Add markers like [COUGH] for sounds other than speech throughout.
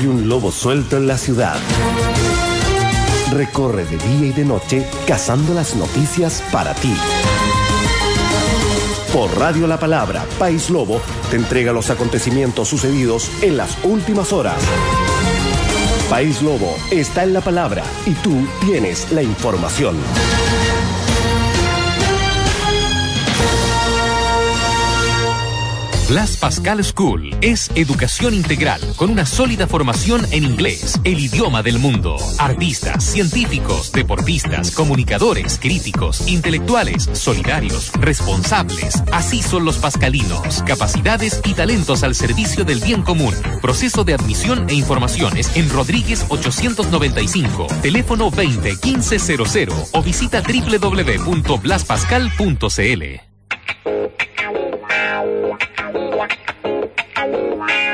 Hay un lobo suelto en la ciudad. Recorre de día y de noche cazando las noticias para ti. Por Radio La Palabra, País Lobo te entrega los acontecimientos sucedidos en las últimas horas. País Lobo está en la palabra y tú tienes la información. Blas Pascal School es educación integral con una sólida formación en inglés, el idioma del mundo. Artistas, científicos, deportistas, comunicadores, críticos, intelectuales, solidarios, responsables. Así son los pascalinos. Capacidades y talentos al servicio del bien común. Proceso de admisión e informaciones en Rodríguez 895, teléfono 20 1500 o visita www.blaspascal.cl. Bye.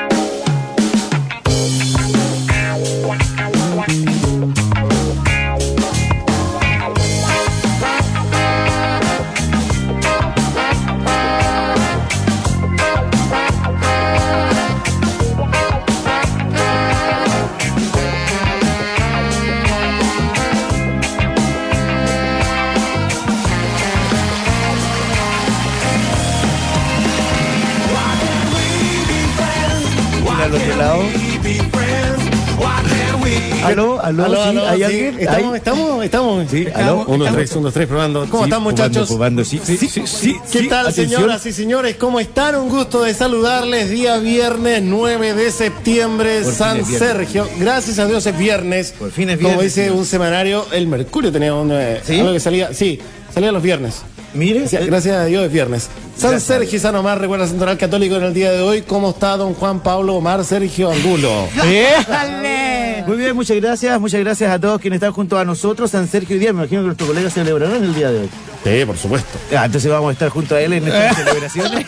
Aló, aló, Aló, sí, aló, ¿hay sí. alguien? Estamos, ¿Hay? estamos, estamos. Sí, Estamos, aló, uno, estamos. tres, uno, tres, probando. ¿Cómo Sí, están, muchachos? probando, probando, sí, sí, sí, sí, ¿Qué tal, atención. señoras y señores? ¿Cómo están? Un gusto de saludarles. Día viernes 9 de septiembre, Por San. Sergio. Gracias a Dios es viernes. Por fin es Como viernes, dice señor. un semanario, el Mercurio tenía un, eh, algo que salía. Sí, salía los viernes. Mire, eh, Gracias a Dios es viernes. San Gracias. Sergio y San Omar recuerda Central Católico en el día de hoy. ¿Cómo está don Juan Pablo Omar Sergio Angulo? [LAUGHS] Muy bien, muchas gracias, muchas gracias a todos quienes están junto a nosotros. San Sergio y día, me imagino que nuestros colegas celebrarán el día de hoy. Sí, por supuesto. Ah, entonces vamos a estar junto a él en estas [LAUGHS] celebraciones.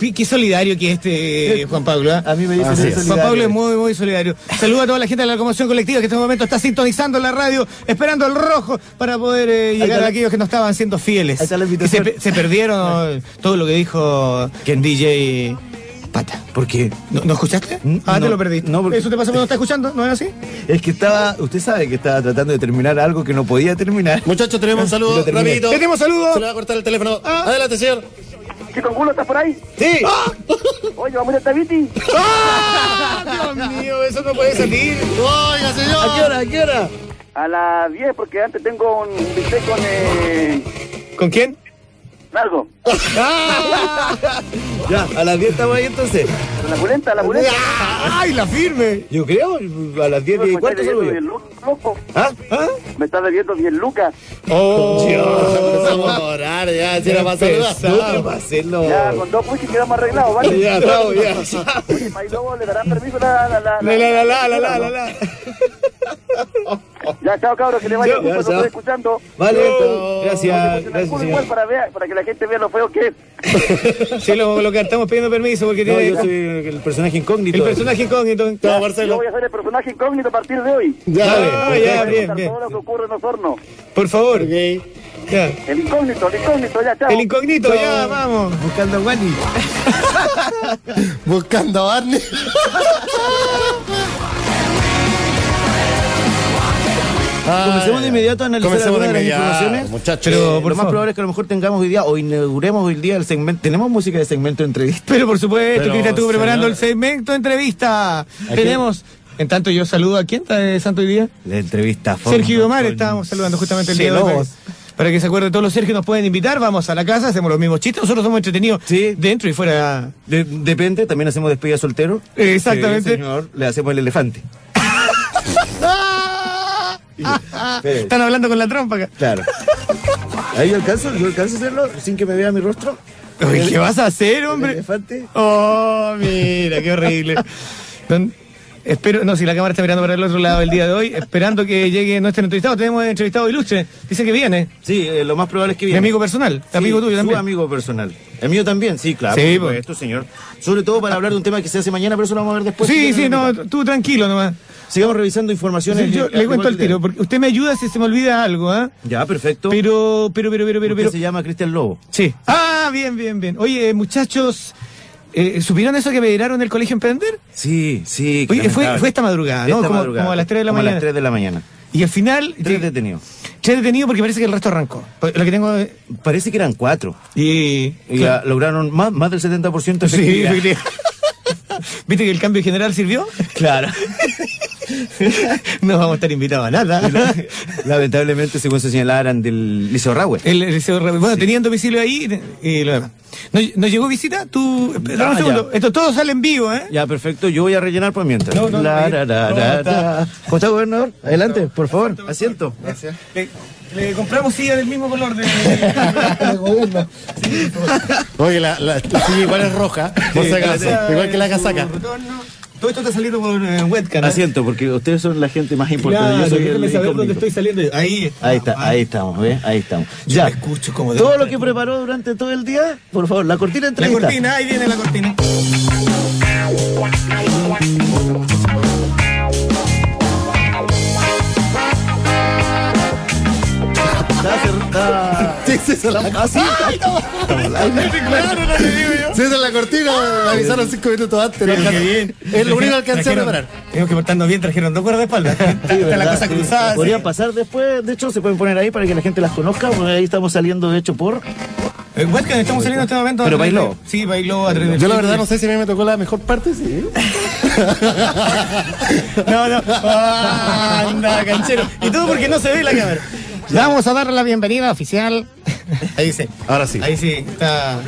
Y- Qué solidario que es este Juan Pablo. ¿ah? A mí me dicen Así que es. Juan Pablo es muy, muy solidario. Saluda a toda la gente de la locomoción colectiva que en este momento está sintonizando la radio, esperando el rojo para poder eh, llegar a aquellos que no estaban siendo fieles. Ahí está la que se, se perdieron todo lo que dijo Ken DJ Pata. ¿Por qué? ¿No, ¿no escuchaste? Mm, Ah, te lo perdí. no, porque- ¿Eso te pasa cuando estás escuchando? ¿No es así? Es que estaba, usted sabe que estaba tratando de terminar algo que no podía terminar. Muchachos, tenemos un saludo rapidito. Tenemos saludos. Se le va a cortar el teléfono. Ah. Adelante, señor. Chico Angulo, ¿estás por ahí? Sí. Oye, vamos a ir a Tabiti. ¡Ah! Dios mío, eso no puede salir. Oiga, señor. ¿A qué hora? ¿A qué hora? A las 10, porque antes tengo un bistec con eh, ¿Con quién? largo. Ya, a las 10 estamos ahí entonces. La pulenta, la pulenta. ¡Ay, la firme! Yo creo, a las 10, 10 y cuarto estás salgo debiendo yo. 10 lucas, loco. ¿Ah? ¿Ah? Me estás debiendo 10 lucas. ¡Oh! Empezamos a orar ya, si era. No, hacerlo. Ya, con dos puches quedamos arreglados, ¿vale? Ya, estamos, [LAUGHS] ya. Lobo, ¿le darán permiso la... la, la, La, la, la, la, la, la, la. [LAUGHS] Ya, chao, cabros, que le vaya Ya, bien, estoy escuchando. Vale, gracias, pues, gracias, igual para, ver, para que la gente vea lo feo que es. [LAUGHS] Sí, lo, lo que estamos pidiendo permiso porque No, tiene yo soy el personaje incógnito. el personaje incógnito. Yo Marcelo. voy a ser el personaje incógnito a partir de hoy. Ya, Ah, ya, bien, bien. Todo lo que ocurre en Osorno. Por favor. Ya. El incógnito, el incógnito, ya, chao. El incógnito, ya, vamos. Buscando a Wani. [LAUGHS] Buscando a Barney. [LAUGHS] Comencemos de inmediato a analizar de de las informaciones. muchachos. Pero por lo más favor. probable es que a lo mejor tengamos hoy día o inauguremos hoy día el segmento. Tenemos música de segmento de entrevista. Pero por supuesto, Cristian estuvo preparando el segmento de entrevista. Tenemos, en tanto yo saludo a quién está de Santo hoy día. La entrevista. a fondo Sergio Omar, con- estábamos saludando justamente el Sí, día de hoy. Para, que se acuerden todos los Sergio nos pueden invitar, vamos a la casa, hacemos los mismos chistes, nosotros somos entretenidos Sí. dentro y fuera. De- depende, también hacemos despedida soltero. Exactamente. Sí, señor, le hacemos el elefante. [LAUGHS] Están hablando con la trompa acá. Claro. Ahí yo alcanzo, yo alcanzo a hacerlo sin que me vea mi rostro. Uy, ¿Qué vas a hacer, El hombre? elefante. Oh, mira, qué horrible. Don- [LAUGHS] Espero, no, si la cámara está mirando para el otro lado el día de hoy, esperando que llegue nuestro entrevistado. Tenemos entrevistado ilustre. Dice que viene. Sí, eh, lo más probable es que Mi viene. amigo personal. Sí, amigo tuyo su también. amigo personal. El mío también, sí, claro. Sí, por pues. supuesto, señor. Sobre todo para hablar de un tema que se hace mañana, pero eso lo vamos a ver después. Sí, sí, no, tú tranquilo nomás. Sigamos revisando informaciones. yo eh, le cuento al tiro, porque usted me ayuda si se me olvida algo, ¿ah? Ya, perfecto. Pero, pero, pero, pero, pero, pero. se llama Cristian Lobo. Sí. Ah, bien, bien, bien. Oye, muchachos, Eh, ¿Supieron eso que me dieron el colegio Emprender? Sí, sí. Oye, fue, esta madrugada, ¿no? Esta como, madrugada, como a las 3 de la como a mañana. las 3 de la mañana. Y al final. Tres detenidos. Tres detenidos porque parece que el resto arrancó. Pues, Lo que tengo. Parece que eran cuatro. Y. Y ya lograron más, más del 70% de Sí, efectividad. [LAUGHS] ¿Viste que el cambio general sirvió? Claro. [LAUGHS] No vamos a estar invitados a nada. Lamentablemente, según se señalaba, eran del Liceo Rahue. El, el liceo Ra- bueno, tenían domicilio ahí y, y lo demás. ¿No, no llegó visita? Tú. Espera Ah, un segundo. ya. Esto todo sale en vivo, ¿eh? Ya, perfecto. Yo voy a rellenar por mientras. No, La. ¿Cómo está, gobernador? Adelante, por favor. Asiento. Le, le compramos silla del mismo color de, [LAUGHS] de gobierno. Oye, la, la, la silla igual es roja, por si acaso. Igual que la casaca. Todo esto está saliendo por eh, webcam. ¿eh? Asiento, porque ustedes son la gente más importante. Claro, yo soy el saber dónde estoy saliendo. Ahí. Ahí está, ahí estamos, ¿ves? Ahí estamos. Yo Ya. escucho como de- Todo lo que preparó durante todo el día, por favor, la cortina de La entrevista. cortina, ahí viene la cortina. Está- [LAUGHS] Sí, sí, esa es la, Ah, sí, sí, es la cortina. Me avisaron cinco minutos antes. ¿no? Qué bien. Es lo único que alcancé a preparar. Tengo que portarnos bien, trajeron dos cuerdas de espalda. Está la cosa Sí. cruzada. Podrían sí. pasar después, de hecho, se pueden poner ahí para que la gente las conozca, porque ahí estamos saliendo, de hecho, por... Eh, webcam, estamos saliendo en este momento. Pero bailó. Sí, bailó a través Yo la verdad no sé si a mí me tocó la mejor parte, sí. [LAUGHS] No, no. Ah, [LAUGHS] anda, canchero. Y todo porque no se ve la cámara. Vamos a darle la bienvenida oficial. Ahí sí. Ahora sí. Ahí sí. Está.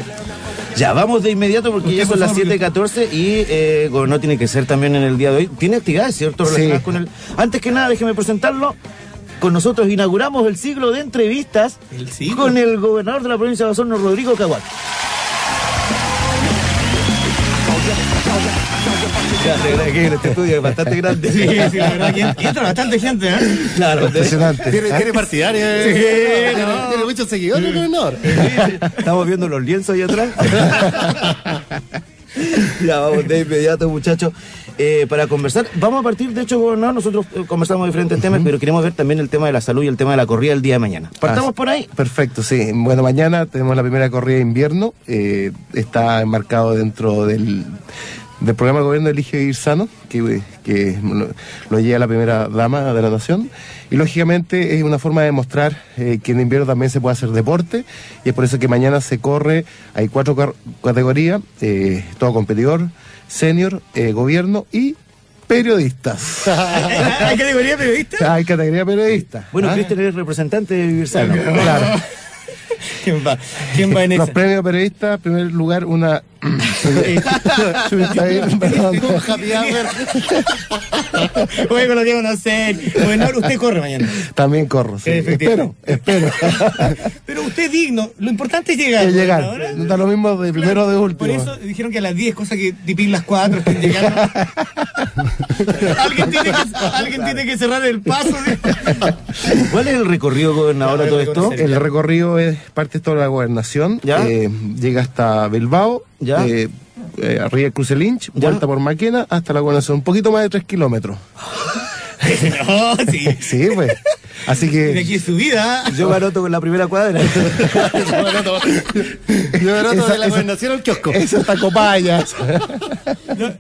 Ya, vamos de inmediato porque ya son las favor, 7.14 y eh, no tiene que ser también en el día de hoy. Tiene actividades, ¿cierto? Relacionadas con el... Antes que nada, déjeme presentarlo. Con nosotros inauguramos el siglo de entrevistas ¿El siglo? con el gobernador de la provincia de Osorno, Rodrigo Caguat. Que este estudio es bastante grande. Sí, sí, la verdad que y entra bastante gente, ¿eh? Claro, Impresionante. Tiene, tiene partidarios. eh. Sí, tiene, no. tiene muchos seguidores, gobernador. Estamos viendo los lienzos ahí atrás. [LAUGHS] ya vamos de inmediato, muchachos, eh, para conversar. Vamos a partir, de hecho, gobernador, nosotros eh, conversamos de diferentes temas, pero queremos ver también el tema de la salud y el tema de la corrida el día de mañana. Partamos Ah, por ahí. Perfecto, sí. Bueno, mañana tenemos la primera corrida de invierno. eh, está enmarcado dentro del, del programa de gobierno Elige Ir Sano, que, que lo, lo lleva la primera dama de la nación. Y lógicamente es una forma de demostrar eh, que en invierno también se puede hacer deporte. Y es por eso que mañana se corre, hay cuatro categorías, eh, todo competidor, senior, eh, gobierno y periodistas. [LAUGHS] ¿Hay categoría periodista? hay categoría periodista. Bueno, ¿ah? Cristian es representante de Vivir Sano. Claro. [LAUGHS] ¿Quién va? ¿Quién va en Los esa? premios periodistas, en primer lugar, una. [LAUGHS] Oye, con lo que no sé. Bueno, usted corre mañana. También corro, sí. Espero, espero. [LAUGHS] Pero usted es digno. Lo importante es llegar. Que llegar. No da lo mismo de primero o de último. Por eso dijeron que a las 10, cosa que tipín las 4 estén llegando. ¿Alguien, tiene que, alguien tiene que cerrar el paso. ¿Cuál es el recorrido, gobernador, a todo esto? El recorrido es parte de toda la gobernación. Ya. eh, llega hasta Bilbao. Ya. eh, eh, arriba el Cruce Lynch, Ya. vuelta por Maquena hasta la gobernación. Un poquito más de 3 kilómetros. No, [LAUGHS] sí. [LAUGHS] Sí, pues. Así De que. aquí es su vida. Yo me anoto con la primera cuadra. [LAUGHS] Yo Esa- de la esa- gobernación al kiosco. Eso está copayas. No,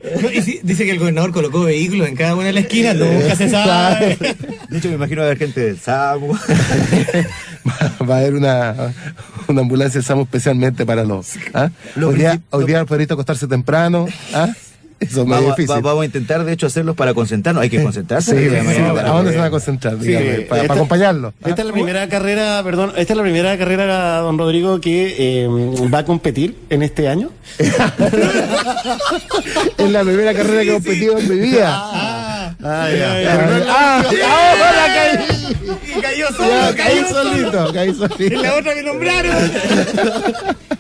dice que el gobernador colocó vehículos en cada una de las esquinas. Nunca se sabe. De hecho, me imagino haber gente del SAMU. Va- [LAUGHS] Va a haber una, una ambulancia SAMU especialmente para los. ¿ah? Lo Hoy, día, hoy día acostarse temprano. ¿ah? Eso es muy Vamos, difícil. va- vamos a intentar, de hecho, hacerlos para concentrarnos. Hay que concentrarse. Sí, sí, mañana ¿A dónde se van a concentrar? Sí, dígame, para, esta- acompañarlo. ¿ah? Esta es la primera carrera, perdón, esta es la primera carrera, don Rodrigo, que eh, va a competir en este año. [LAUGHS] Es la primera carrera que he competido en mi vida. Ah, Ah, Ah, ah, ahora caí. y cayó solo, Ya, cayó solito, Es solito. la otra que nombraron. [LAUGHS]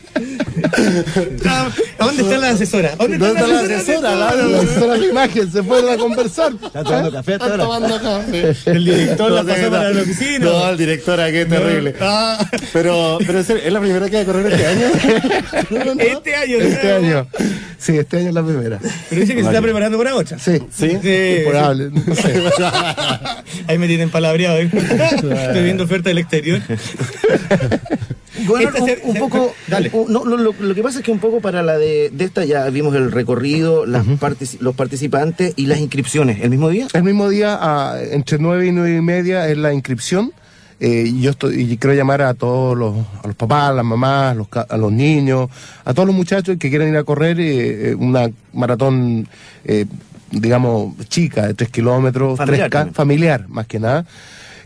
Ah, [LAUGHS] ¿A dónde está la asesora? ¿A ¿Dónde, ¿Dónde está la asesora? La- La asesora de imagen, se fueron a conversar. ¿Está tomando café hasta ahora? tomando café. [LAUGHS] El director la pasó para la oficina. No, el director, qué terrible. Ah, Pero, pero es la primera que va a correr este año. [LAUGHS] este año. Este año. Sí, este año es la primera. Pero dice que se está preparando para otra. Sí. Sí. Probable, no sé. Ahí me tienen palabreado. ¿eh? Estoy viendo oferta del exterior. Bueno, Esta un, poco. Dale. un- no, lo, lo- que pasa es que un poco para la de, de esta ya vimos el recorrido, las partici- los participantes y las inscripciones. ¿El mismo día? El mismo día, a- entre nueve y nueve y media, es la inscripción. Eh, yo estoy, y quiero llamar a todos los, a los papás, a las mamás, a los, a los niños, a todos los muchachos que quieran ir a correr eh, eh, una maratón, eh, digamos, chica, de tres kilómetros, Familiar 3K, también. familiar, más que nada.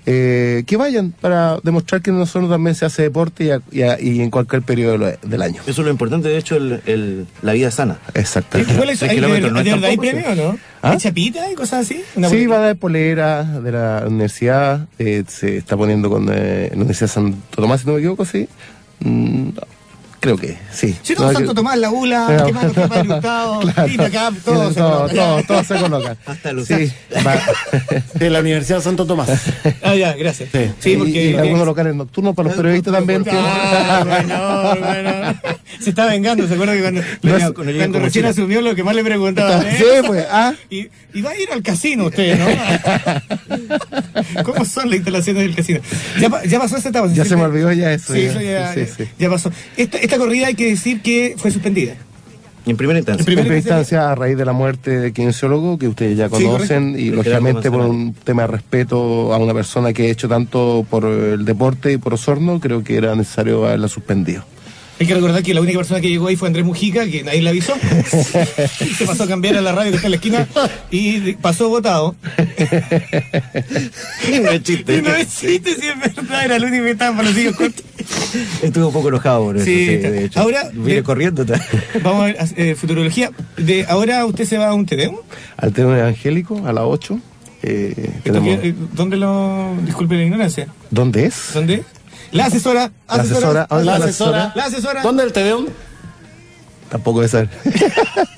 Eh, que vayan para demostrar que nosotros también se hace deporte y, a- y a- y en cualquier periodo del año. Eso es lo importante, de hecho, el, el- la vida sana. Exactamente. ¿Cuál es- hay, de, no de es verdad hay tampoco, premio o no? ¿Ah? ¿Hay chapita y cosas así? Sí, boleta. va a dar polera de la universidad, eh, se está poniendo con eh, la Universidad de Santo Tomás, si no me equivoco, sí. Mm, creo que sí. Si no, No, Santo Tomás, la ULA, Pero- ¿qué más? ¿Qué más? Gustavo, Claro. Todo se todo, coloca. todo, todo se coloca. Hasta los sí. De la Universidad de Santo Tomás. Ah, ya, gracias. Sí, porque... y, algunos locales nocturnos para los periodistas también. que- Ah, bueno, bueno. Se está vengando, ¿se acuerda que cuando, No, cuando, cuando recién asumió lo que más le preguntaban? ¿eh? Sí, pues, ah. [LAUGHS] Y, y va a ir al casino usted, ¿no? [LAUGHS] ¿Cómo son las instalaciones del casino? Ya, ya pasó esa etapa. Ya se me olvidó ya eso. Sí, ya. eso ya, Sí, ya- sí. ya pasó. Esta, esta corrida hay que decir que fue suspendida. En primera instancia. En primera En primera instancia, a raíz de la muerte de kinesiólogo, que ustedes ya Sí, conocen, y lógicamente por un tema de respeto a una persona que ha hecho tanto por el deporte y por Osorno, creo que era necesario haberla suspendido. Hay que recordar que la única persona que llegó ahí fue Andrés Mujica, que nadie le avisó. [LAUGHS] Se pasó a cambiar a la radio que está en la esquina y pasó votado. no es chiste. Y no es chiste, si es verdad, era el único que estaba para los hijos cortos. Estuve un poco enojado por eso, Sí, de hecho. ahora- Vine de- corriendo. Vamos a ver, eh, futurología. De, ahora usted se va a un TEDEM. Al tema evangélico, a las 8, eh, tenemos... ¿Dónde lo.? Disculpe la ignorancia. ¿Dónde es? ¿Dónde? La asesora. La asesora, ¿dónde La asesora. La asesora. ¿Dónde el Tedeum? Tampoco de saber. [LAUGHS]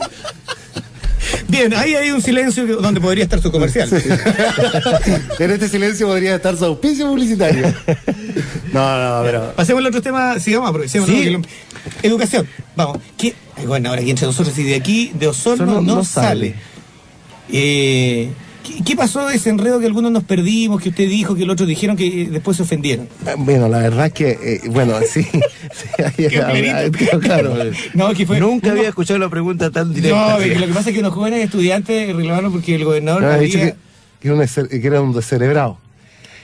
Bien, ahí hay un silencio donde podría estar su comercial. [LAUGHS] en este silencio podría estar su auspicio publicitario. No, no, pero. Pasemos al otro tema, sigamos, aprovechemos. Sí. lo- Educación, vamos. Bueno, ahora aquí entre nosotros y de aquí, de Osorno, Osorno no, no sale. sale. Eh, ¿qué, qué pasó de ese enredo que algunos nos perdimos, que usted dijo, que el otro dijeron que eh, después se ofendieron? Ah, Bueno, la verdad es que, eh, bueno, [LAUGHS] sí. claro. [LAUGHS] No, que fue. Nunca había escuchado la pregunta tan directa. No, lo que pasa es que unos jóvenes estudiantes reclamaron porque el gobernador No, ha había- dicho que, que era un que era un descerebrado.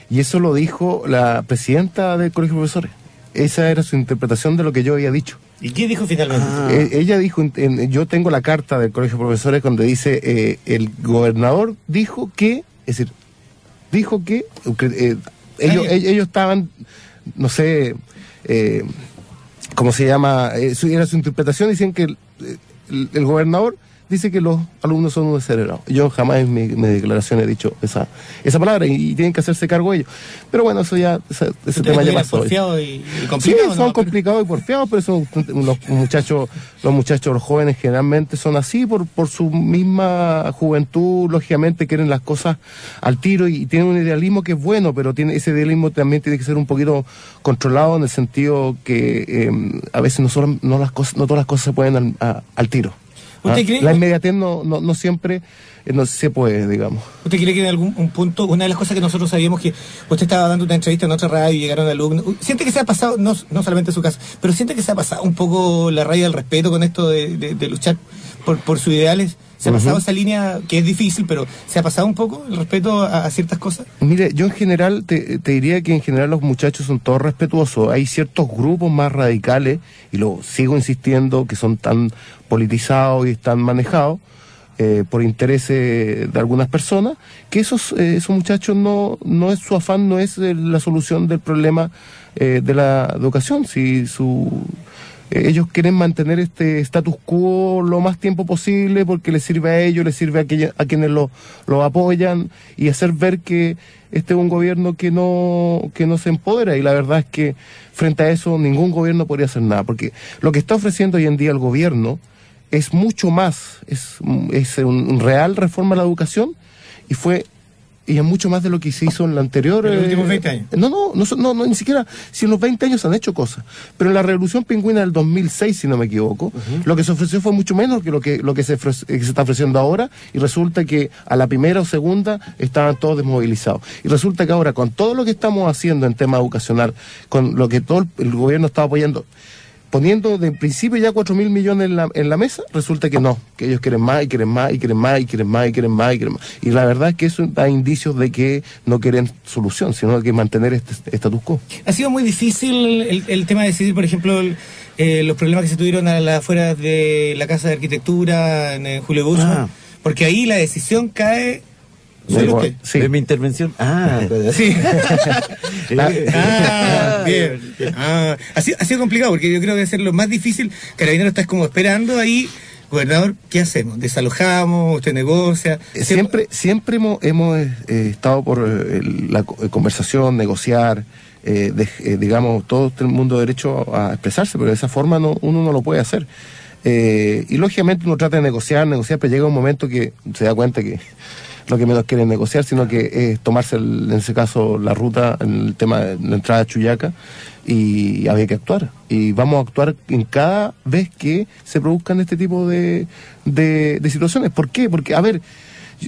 Y eso lo dijo la presidenta del Colegio de Profesores. Esa era su interpretación de lo que yo había dicho. ¿Y qué dijo finalmente? Eh, ella dijo, en- yo tengo la carta del Colegio de Profesores donde dice, eh, el gobernador dijo que, es decir, dijo que, eh, ellos, ellos estaban, no sé, eh, ¿cómo se llama? Eh, era su interpretación, dicen que el, el- el gobernador dice que los alumnos son unos descerebrados. Yo jamás en mi, mi declaración he dicho esa, esa palabra y, y tienen que hacerse cargo ellos. Pero bueno, eso ya, ese, ese ¿Ustedes tema ya pasó. y, y Sí, complicados, son no? complicados y porfiados, pero son los muchachos, los muchachos, los jóvenes generalmente son así por, por su misma juventud, lógicamente quieren las cosas al tiro y, tienen un idealismo que es bueno, pero tiene ese idealismo también tiene que ser un poquito controlado en el sentido que eh, a veces no, solo- no las cosas, no todas las cosas se pueden al, a- al tiro. ¿Usted ¿ah? cree? La inmediatez no, no, no siempre eh, no se puede, digamos. ¿Usted cree que en algún un punto, una de las cosas que nosotros sabíamos que usted estaba dando una entrevista en otra radio y llegaron alumnos, ¿siente que se ha pasado, no, no solamente en su caso, pero siente que se ha pasado un poco la raya del respeto con esto de, de- de luchar por, por sus ideales? ¿Se ha pasado esa línea que es difícil, pero se ha pasado un poco el respeto a, a ciertas cosas? Mire, yo en general te, te diría que en general los muchachos son todos respetuosos. Hay ciertos grupos más radicales, y lo sigo insistiendo, que son tan politizados y están manejados eh, por intereses de algunas personas, que esos, eh, esos muchachos no, no es su afán, no es eh, la solución del problema eh, de la educación. Si su ellos quieren mantener este status quo lo más tiempo posible porque les sirve a ellos, les sirve a, quienes lo, lo apoyan y hacer ver que este es un gobierno que no, que no se empodera. Y la verdad es que frente a eso ningún gobierno podría hacer nada porque lo que está ofreciendo hoy en día el gobierno es mucho más, es, es un real reforma a la educación y fue y es mucho más de lo que se hizo en la anterior. En los eh, últimos 20 años. No, no, no, no, no, ni siquiera. Si en los 20 años se han hecho cosas. Pero en la revolución pingüina del 2006, si no me equivoco, lo que se ofreció fue mucho menos que lo que, lo que se, que se está ofreciendo ahora. Y resulta que a la primera o segunda estaban todos desmovilizados. Y resulta que ahora, con todo lo que estamos haciendo en tema educacional, con lo que todo el gobierno está apoyando, poniendo de principio ya cuatro mil millones en la, en la mesa, resulta que no, que ellos quieren más y quieren más y quieren más y quieren más y quieren más y quieren más. Y la verdad es que eso da indicios de que no quieren solución, sino que mantener este status quo. Ha sido muy difícil el, el tema de decidir, por ejemplo, el- eh, los problemas que se tuvieron a las afueras de la Casa de Arquitectura en, eh, Julio Bush, Ah. porque ahí la decisión cae Igual, usted. sí. ¿De mi intervención? Ah, [LAUGHS] Sí. [LAUGHS] Ah, [LAUGHS] bien. Ah, ha, sido, ha sido complicado porque yo creo que va a ser lo más difícil. Carabinero está como esperando ahí. Gobernador, ¿qué hacemos? ¿Desalojamos? ¿Usted negocia? Eh, Siempre, siempre hemos, hemos eh, estado por eh, la co- eh, conversación, negociar, eh, de- eh, digamos, todo el mundo derecho a expresarse, pero de esa forma no, uno no lo puede hacer. Eh, y lógicamente uno trata de negociar, negociar, pero llega un momento que se da cuenta que lo que menos quieren negociar, sino que es tomarse, el- en ese caso, la ruta, en el tema de la entrada a Chuyaca, y había que actuar. Y vamos a actuar en cada vez que se produzcan este tipo de, de, de situaciones. ¿Por qué? Porque, a ver,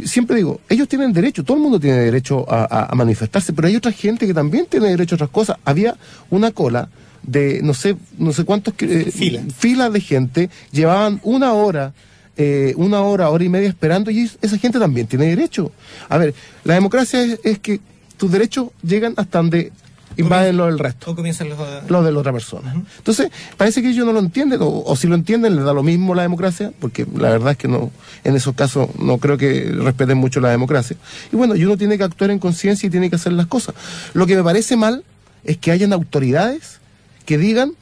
siempre digo, ellos tienen derecho, todo el mundo tiene derecho a, a- a manifestarse, pero hay otra gente que también tiene derecho a otras cosas. Había una cola de no sé, no sé cuántos eh, Fila. filas de gente, llevaban una hora, eh, una hora, hora y media esperando, y es- esa gente también tiene derecho. A ver, la democracia es, es que tus derechos llegan hasta donde invaden lo del resto ¿O comienzan los.? lo de la otra persona. Entonces, parece que ellos no lo entienden, o, o si lo entienden, les da lo mismo la democracia, porque la verdad es que no, en esos casos no creo que respeten mucho la democracia. Y bueno, y uno tiene que actuar en conciencia y tiene que hacer las cosas. Lo que me parece mal es que hayan autoridades que digan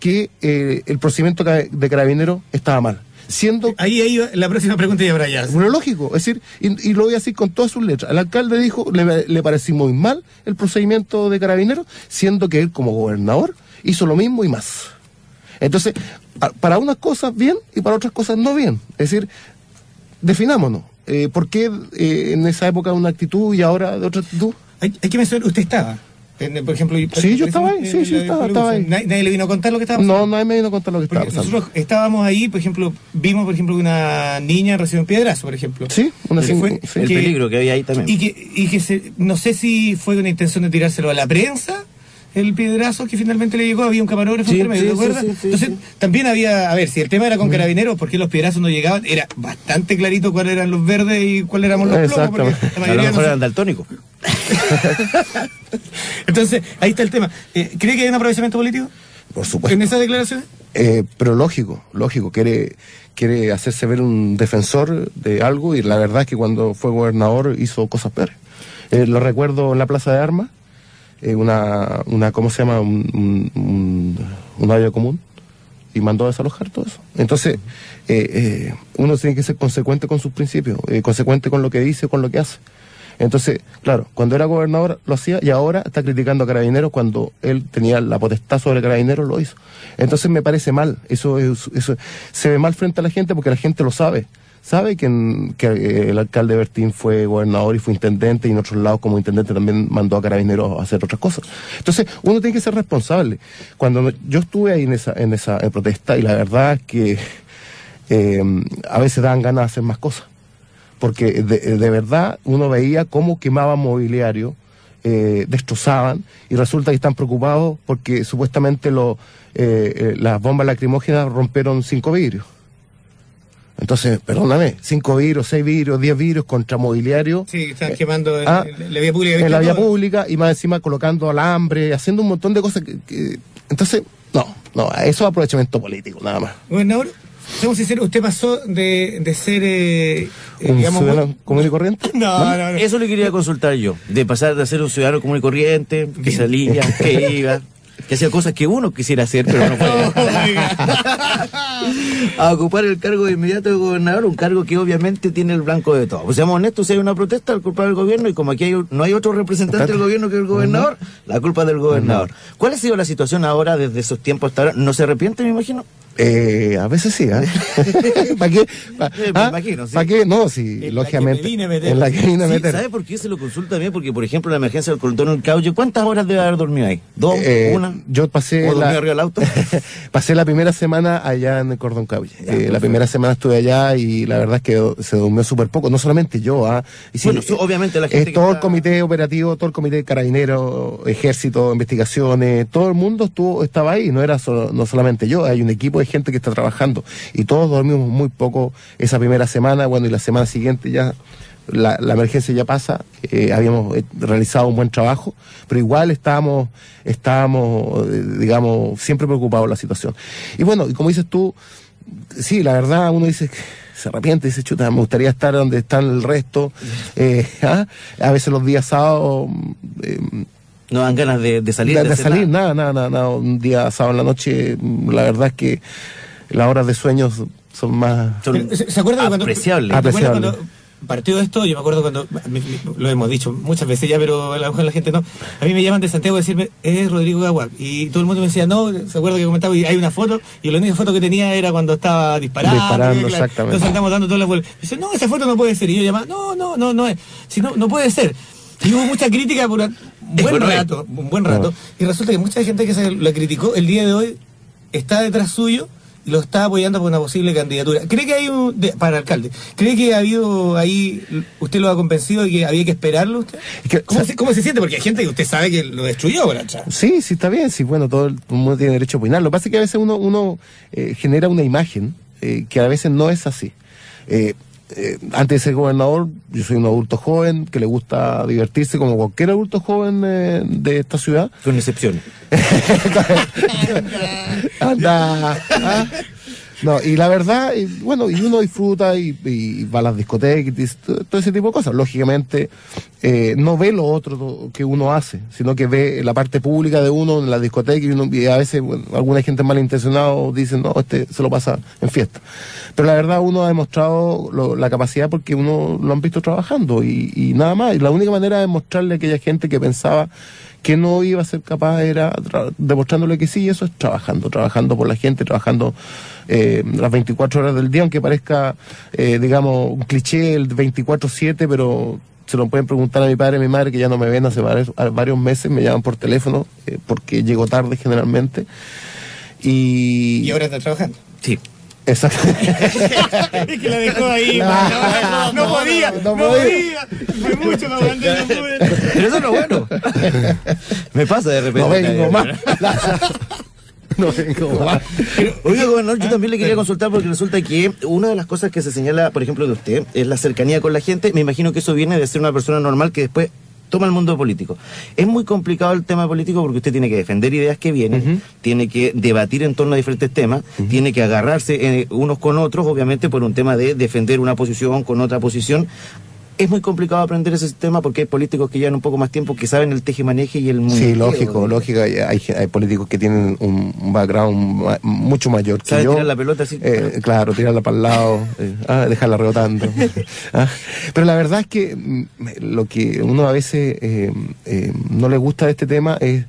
que eh, el procedimiento de carabinero estaba mal. Siendo Ahí, ahí la próxima pregunta ya para allá. bueno, lógico, es decir, y, y lo voy a decir con todas sus letras. El alcalde dijo, le, le pareció muy mal el procedimiento de carabineros, siendo que él como gobernador hizo lo mismo y más. Entonces, para unas cosas bien y para otras cosas no bien. Es decir, definámonos. Eh, ¿Por qué eh, en esa época una actitud y ahora de otra actitud? Hay, hay que mencionar, usted estaba. En- por ejemplo, Sí, yo estaba ahí, sí, sí, estaba- estaba ahí. Nadie, nadie le vino a contar lo que estaba pasando. No, nadie me vino a contar lo que estaba pasando. nosotros estábamos ahí, por ejemplo, vimos, por ejemplo, que una niña recibió un piedrazo, por ejemplo. Sí, una Que cin- fue- sí. el peligro que había ahí también. Y que, y que se, no sé si fue una intención de tirárselo a la prensa, el piedrazo que finalmente le llegó, había un camarógrafo Sí, entre medio, sí, ¿te sí, acuerdas? sí, sí, Entonces, sí. también había, a ver, si el tema era con carabineros, ¿por qué los piedrazos no llegaban? Era bastante clarito cuáles eran los verdes y cuáles éramos los plomos, porque Exactamente. la A lo mayoría mejor no eran daltónicos. [LAUGHS] Entonces, ahí está el tema. Eh, ¿Cree que hay un aprovechamiento político Por supuesto. en esas declaraciones? Eh, pero lógico, lógico, quiere, quiere hacerse ver un defensor de algo y la verdad es que cuando fue gobernador hizo cosas peores. Eh, lo recuerdo en la Plaza de Armas, eh, una, una, ¿cómo se llama? Un, un, común y mandó a desalojar todo eso. Entonces, eh, eh, uno tiene que ser consecuente con sus principios, eh, consecuente con lo que dice, con lo que hace. Entonces, claro, cuando era gobernador lo hacía y ahora está criticando a Carabineros cuando él tenía la potestad sobre Carabineros, lo hizo. Entonces me parece mal, eso, es- eso se ve mal frente a la gente porque la gente lo sabe. Sabe que, eh, el alcalde Bertín fue gobernador y fue intendente y en otros lados como intendente también mandó a Carabineros a hacer otras cosas. Entonces, uno tiene que ser responsable. Cuando yo estuve ahí en esa, en esa protesta y la verdad es que eh, a veces dan ganas de hacer más cosas porque de, verdad uno veía cómo quemaban mobiliario, eh, destrozaban, y resulta que están preocupados porque supuestamente las bombas lacrimógenas rompieron cinco vidrios. Entonces, perdóname, cinco vidrios, seis vidrios, diez vidrios contra mobiliario. Sí, están quemando en, ah, en la vía pública. En la vía todo. pública y más encima colocando alambre, haciendo un montón de cosas que, que- entonces, no, no, eso es aprovechamiento político, nada más. Gobernador, seamos sinceros, usted pasó de, de ser, eh, eh, Un digamos... ciudadano muy- común y corriente. [LAUGHS] No, no, no. Eso le quería consultar yo, de pasar de ser un ciudadano común y corriente, que salía, que iba, [LAUGHS] que hacía cosas que uno quisiera hacer, pero no puede. [LAUGHS] a ocupar el cargo de inmediato de gobernador, un cargo que obviamente tiene el blanco de todo. Pues seamos honestos, si hay una protesta, la culpa del gobierno, y como aquí hay- no hay otro representante del gobierno que el gobernador, la culpa del gobernador. ¿Cuál ha sido la situación ahora desde esos tiempos hasta ahora? ¿No se arrepiente, me imagino? Eh, a veces sí, ¿ah? [LAUGHS] ¿Para qué? ¿Pa- Eh, me ah? imagino, sí. ¿Para qué? No, sí, En la lógicamente. que me vine a meter. En la que vine a Sí, meter. ¿Sabe por qué se lo consulta también? Porque, por ejemplo, la emergencia del cordón del caucho, ¿cuántas horas debe haber dormido ahí? ¿Dos? Eh, ¿Una? Yo pasé ¿O la, arriba del auto? [LAUGHS] pasé la primera semana allá en el Cordón Caulle. Eh, la primera semana estuve allá y la verdad es que se durmió súper poco. No solamente yo, ¿ah? Y sí, Bueno, obviamente la eh, gente que todo el comité operativo, todo el comité de carabineros, ejército, investigaciones, todo el mundo estuvo, estaba ahí. No era solo- no solamente yo, hay un equipo de gente que está trabajando y todos dormimos muy poco esa primera semana. Bueno, y la semana siguiente ya la, la emergencia ya pasa, eh, habíamos eh, realizado un buen trabajo, pero igual estábamos, estábamos, eh, digamos, siempre preocupados por la situación. Y bueno, y como dices tú, sí, la verdad uno dice que se arrepiente, dice, chuta, me gustaría estar donde están el resto. eh, [LAUGHS] ¿ah? A veces los días sábados... eh, No dan ganas de, de salir. de, salir, nada. nada, nada, nada, Un día sábado en la noche, la verdad es que las horas de sueño son más... Son Pero, ¿Se se acuerdan cuando, apreciables. ¿se acuerdan Apreciable. cuando partió esto? Yo me acuerdo cuando, lo hemos dicho muchas veces ya, pero a lo mejor la gente no. A mí me llaman de Santiago a decirme, es Rodrigo Gaguac. Y todo el mundo me decía, no, se acuerda que comentaba, y hay una foto, y la única foto que tenía era cuando estaba disparando. Disparando, claro, exactamente. Entonces andamos dando todas las vueltas. Dice, no, esa foto no puede ser. Y yo llamaba, no, no, no, no es. Si no, no puede ser. Y hubo mucha crítica por buen rato, un buen rato. Y resulta que mucha gente que se la criticó el día de hoy está detrás suyo y lo está apoyando por una posible candidatura. ¿Cree que hay un, de- para alcalde, cree que ha habido ahí, usted lo ha convencido de que había que esperarlo usted? Es que, ¿Cómo, o sea- se, cómo se siente? Porque hay gente que usted sabe que lo destruyó, Bracha. Sí, sí, está bien, sí, bueno, todo el mundo tiene derecho a opinar. Lo que pasa es que a veces uno, uno eh, genera una imagen eh, que a veces no es así. Eh, eh, antes de ser gobernador, yo soy un adulto joven que le gusta divertirse como cualquier adulto joven eh, de esta ciudad. Con excepciones. [LAUGHS] Anda. [LAUGHS] ¿ah? No, y la verdad, y bueno, y uno disfruta y, y va a las discotecas todo, ese tipo de cosas. Lógicamente, eh, no ve lo otro que uno hace, sino que ve la parte pública de uno en la discoteca y, uno, y a veces bueno, alguna gente malintencionada dice, no, este se lo pasa en fiesta. Pero la verdad, uno ha demostrado la capacidad porque uno lo han visto trabajando y, y nada más. Y la única manera de mostrarle a aquella gente que pensaba que no iba a ser capaz era demostrándole que sí, y eso es trabajando, trabajando por la gente, trabajando eh, las 24 horas del día, aunque parezca, eh, digamos, un cliché el 24-7, pero se lo pueden preguntar a mi padre y a mi madre, que ya no me ven hace varios, varios meses, me llaman por teléfono, eh, porque llego tarde generalmente. Y, Y ahora está trabajando. Sí. Exacto. [LAUGHS] es que la dejó ahí, No, no, no, podía, no, no, no podía. Fue mucho la bandera, no pude. Pero eso no es bueno. [LAUGHS] Me pasa de repente. no vengo más. [LAUGHS] [LAUGHS] no. Oiga, gobernador, yo también le quería consultar porque resulta que una de las cosas que se señala, por ejemplo, de usted, es la cercanía con la gente. Me imagino que eso viene de ser una persona normal que después toma el mundo político. Es muy complicado el tema político porque usted tiene que defender ideas que vienen, tiene que debatir en torno a diferentes temas, tiene que agarrarse eh, unos con otros, obviamente por un tema de defender una posición con otra posición. Es muy complicado aprender ese sistema porque hay políticos que llevan un poco más tiempo que saben el teje-maneje y el mundo. Sí, lógico, lógico. Hay, políticos que tienen un un background mucho mayor que ¿Sabe yo. tirar la pelota así? Eh, claro, tirarla para el lado, eh, ah, dejarla rebotando. [LAUGHS] Ah, Pero la verdad es que mm, lo que uno a veces eh, no le gusta de este tema es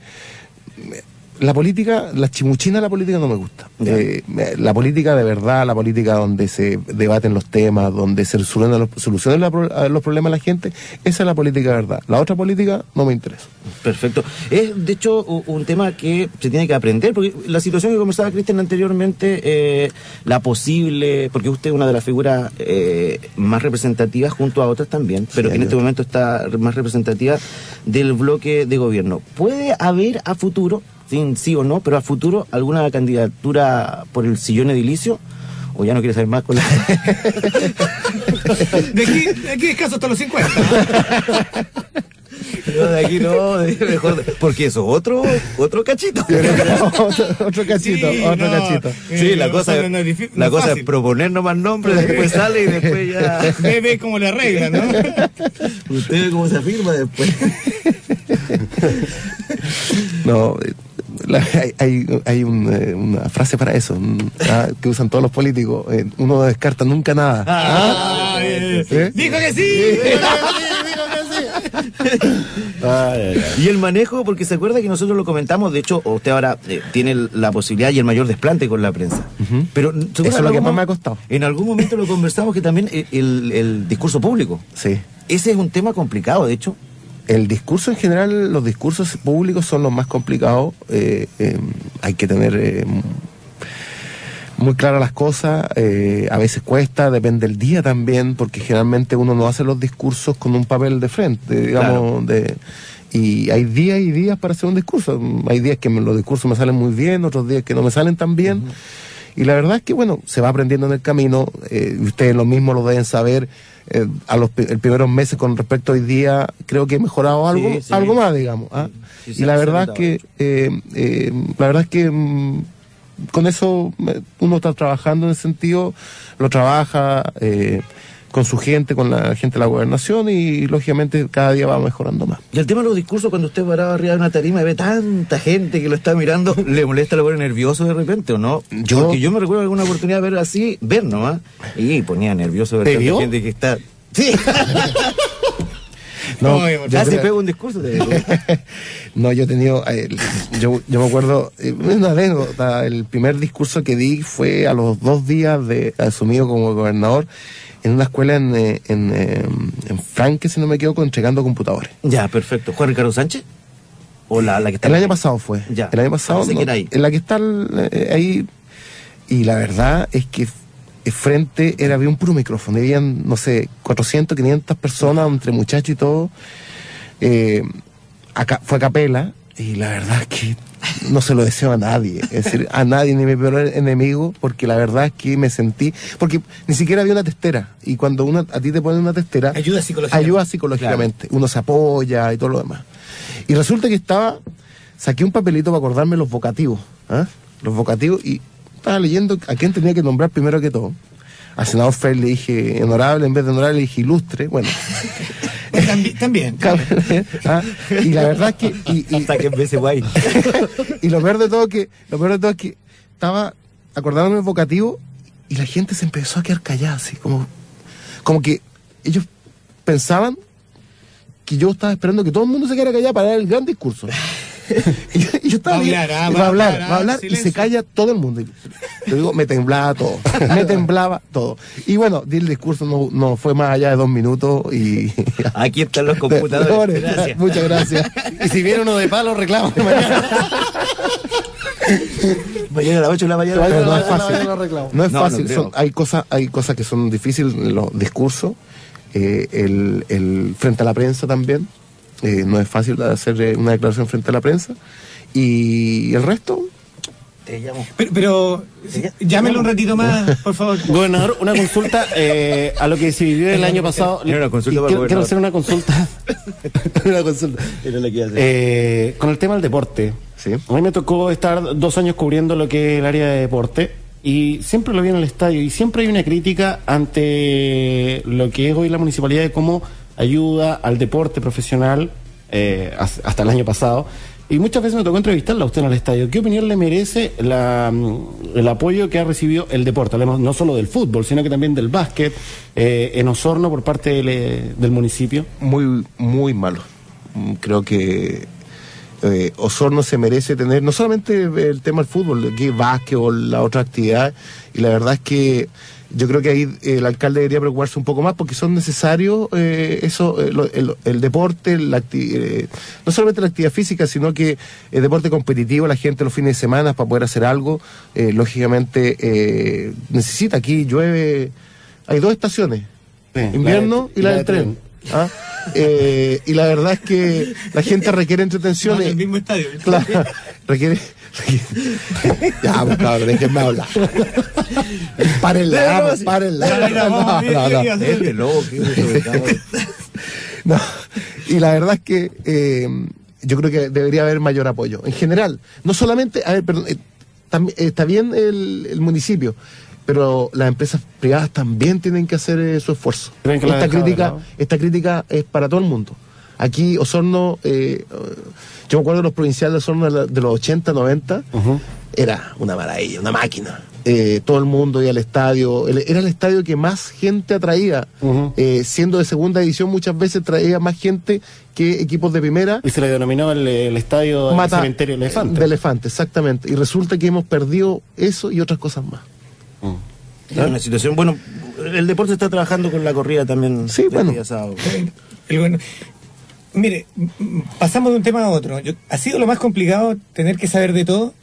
la política, la chimuchina de la política no me gusta. Eh, la política de verdad, la política donde se debaten los temas, donde se solucionan los, solucionan la los problemas de la gente, esa es la política de verdad. La otra política no me interesa. Perfecto. Es, de hecho, un tema que se tiene que aprender, porque la situación que conversaba Cristian anteriormente, eh, la posible, porque usted es una de las figuras eh, más representativas junto a otras también, pero que en este momento está más representativa del bloque de gobierno. ¿Puede haber a futuro, sin sí o no, pero a futuro alguna candidatura por el sillón edilicio? ¿O ya no quiere saber más con la... [LAUGHS] De aquí, de aquí hasta los 50. [LAUGHS] No, de aquí no, de- mejor, porque eso, otro, otro cachito. [LAUGHS] otro, otro cachito, Sí, otro no. cachito. Sí, la Eh, cosa, no, no, no es la cosa es proponer nomás nombres, después sale y después ya. Ve, ve cómo le arreglan, ¿no? Usted ve cómo se afirma después. No, eh, la- hay, hay, un, eh, una frase para eso mm, ah, que usan todos los políticos. eh, uno no descarta nunca nada. Ah, eh, ¿Eh? Dijo que sí. Y el manejo, porque se acuerda que nosotros lo comentamos, de hecho, usted ahora eh, tiene la posibilidad y el mayor desplante con la prensa. Pero ¿se acuerda Eso es lo que más me ha costado. En algún momento lo conversamos que también el, el- el discurso público. Sí. Ese es un tema complicado, de hecho. El discurso en general, los discursos públicos son los más complicados. eh, eh, hay que tener eh, muy claras las cosas. eh, a veces cuesta, depende del día también, porque generalmente uno no hace los discursos con un papel de frente, digamos. De, y hay días y días para hacer un discurso. Hay días que me- los discursos me salen muy bien, otros días que no me salen tan bien. Y la verdad es que, bueno, se va aprendiendo en el camino. eh, ustedes lo mismo lo deben saber. eh, a los pri- el primeros meses con respecto a hoy día, creo que he mejorado algo, Sí, sí. algo más, digamos. ¿ah? Sí, y la verdad es que, eh, la verdad es que mm, con eso uno está trabajando en ese sentido, lo trabaja eh, con su gente, con la gente de la gobernación y lógicamente cada día va mejorando más. Y el tema de los discursos, cuando usted paraba arriba de una tarima y ve tanta gente que lo está mirando, [LAUGHS] ¿le molesta, lo nervioso de repente o no? Yo- Porque yo me recuerdo alguna oportunidad de ver así, ver nomás, y ponía nervioso ver ¿Te tanta gente que está... Sí, [LAUGHS] No, casi creo- pego un discurso. [LAUGHS] no, yo he tenido, eh, yo, yo me acuerdo, eh, una anécdota, el primer discurso que di fue a los dos días de asumido como gobernador en una escuela en, eh, en, eh, en Franque, si no me equivoco, entregando computadores. ya, perfecto. ¿Juan Ricardo Sánchez? ¿O la, la que está El año pasado fue. Ya. El año pasado. No. En la que está el- eh, ahí. Y la verdad es que frente era, había un puro micrófono. Habían, no sé, 400, 500 personas, entre muchachos y todo. Eh, acá, fue a capela. Y la verdad es que no se lo deseo a nadie. Es decir, a nadie, ni mi peor enemigo, porque la verdad es que me sentí. Porque ni siquiera había una testera. Y cuando uno, a ti te ponen una testera. Ayuda psicológicamente. Ayuda psicológicamente. Uno se apoya y todo lo demás. Y resulta que estaba. Saqué un papelito para acordarme los vocativos. ¿ah? Los vocativos. Y estaba leyendo a quién tenía que nombrar primero que todo. Al senador Frey le dije honorable, en vez de honorable le dije ilustre. Bueno. [LAUGHS] También. también. [LAUGHS] ¿ah? Y la verdad es que. y- y- Hasta que empiece guay. [LAUGHS] y lo peor de todo que lo peor de todo es que estaba acordándome el vocativo y la gente se empezó a quedar callada así como como que ellos pensaban que yo estaba esperando que todo el mundo se quedara callado para dar el gran discurso [LAUGHS] yo, y yo estaba Va a bien, hablar, ah, y va va a hablar, va a ah, hablar y se calla todo el mundo. Y Te digo, me temblaba todo, me [LAUGHS] temblaba todo. Y bueno, di el discurso no, no fue más allá de dos minutos y... [LAUGHS] Aquí están los computadores. Gracias. Muchas gracias. Y si viene uno de palo, reclama mañana. Mañana a las 8 de la mañana. Pero no es fácil. reclamo. No es No, no fácil. son- hay, cosas, hay cosas que son difíciles los discursos. eh, el, el frente a la prensa también. Eh, no es fácil hacer una declaración frente a la prensa. Y el resto, Te llamo. Pero, pero llámelo un ratito más, [LAUGHS] por favor. Gobernador, una consulta eh, a lo que se vivió el año pasado. Era una consulta para quiero, hacer una consulta. [LAUGHS] una consulta. Era la que iba a hacer. Eh, con el tema del deporte. Sí. A mí me tocó estar dos años cubriendo lo que es el área de deporte y siempre lo vi en el estadio y siempre hay una crítica ante lo que es hoy la municipalidad de cómo ayuda al deporte profesional eh, has- hasta el año pasado. Y muchas veces me tocó entrevistarla a usted en el estadio. ¿Qué opinión le merece la, mm, el apoyo que ha recibido el deporte? Hablemos no solo del fútbol, sino que también del básquet eh, en Osorno por parte del, eh, municipio. muy, muy malo. Mm, Creo que Osorno se merece tener no solamente el tema del fútbol, que básquetbol, la otra actividad, y la verdad es que yo creo que ahí eh, el alcalde debería preocuparse un poco más porque son necesarios eh, eso, eh, lo- el, el deporte, la acti- eh, no solamente la actividad física, sino que el deporte competitivo, la gente los fines de semana para poder hacer algo, eh, lógicamente eh, necesita, aquí llueve, hay dos estaciones, Sí, invierno la de- y la, del tren. ¿ah? Eh, y la verdad es que la gente requiere [LAUGHS] entretención. en el mismo estadio. Claro, requiere. [LAUGHS] ya, pues, cabrón, déjenme hablar. Párenla, párenla. No, no, no. y la verdad es que eh, yo creo que debería haber mayor apoyo. En general, no solamente, a ver, perdón, eh, también, eh, está bien el, el municipio, pero las empresas privadas también tienen que hacer eh, su esfuerzo. ¿Creen que la Esta crítica, esta crítica es para todo el mundo. Aquí Osorno, eh, yo me acuerdo de los provinciales de Osorno de, la- de los 80, 90, Ujú. era una maravilla, una máquina. eh, todo el mundo iba al estadio. El- Era el estadio que más gente atraía. Eh, siendo de segunda división, muchas veces traía más gente que equipos de primera. Y se le denominó el, el estadio del cementerio elefante. De elefante, exactamente. Y resulta que hemos perdido eso y otras cosas más. Es una situación, bueno, el deporte está trabajando con la corrida también. Sí, del bueno. día sábado. El bueno- Mire, pasamos de un tema a otro. Yo- ¿Ha sido lo más complicado tener que saber de todo?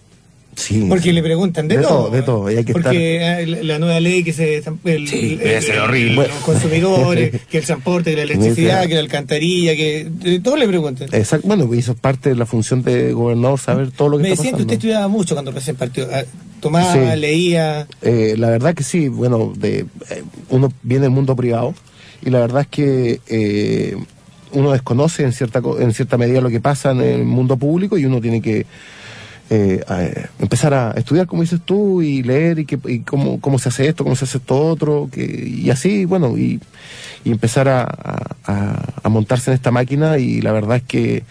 Sí. Porque le preguntan de, De todo. todo, de todo, y hay que Porque ah, la, la nueva ley que se... El, Sí, el- debe ser horrible. Los consumidores, [LAUGHS] que el transporte, que la electricidad, que la alcantarilla, que... De todo le preguntan. Exacto. Bueno, y eso es parte de la función de gobernador, saber todo lo que Me está decían que usted estudiaba mucho cuando recién partió. Ah, Tomaba, Sí. leía... Eh, la verdad que sí, bueno, de, eh, uno viene del mundo privado y la verdad es que eh, uno desconoce en cierta, en cierta medida lo que pasa en el mundo público y uno tiene que eh, empezar a estudiar, como dices tú, y leer y, que, cómo, cómo se hace esto, cómo se hace esto otro, que, y así, bueno, y, empezar a montarse en esta máquina y la verdad es que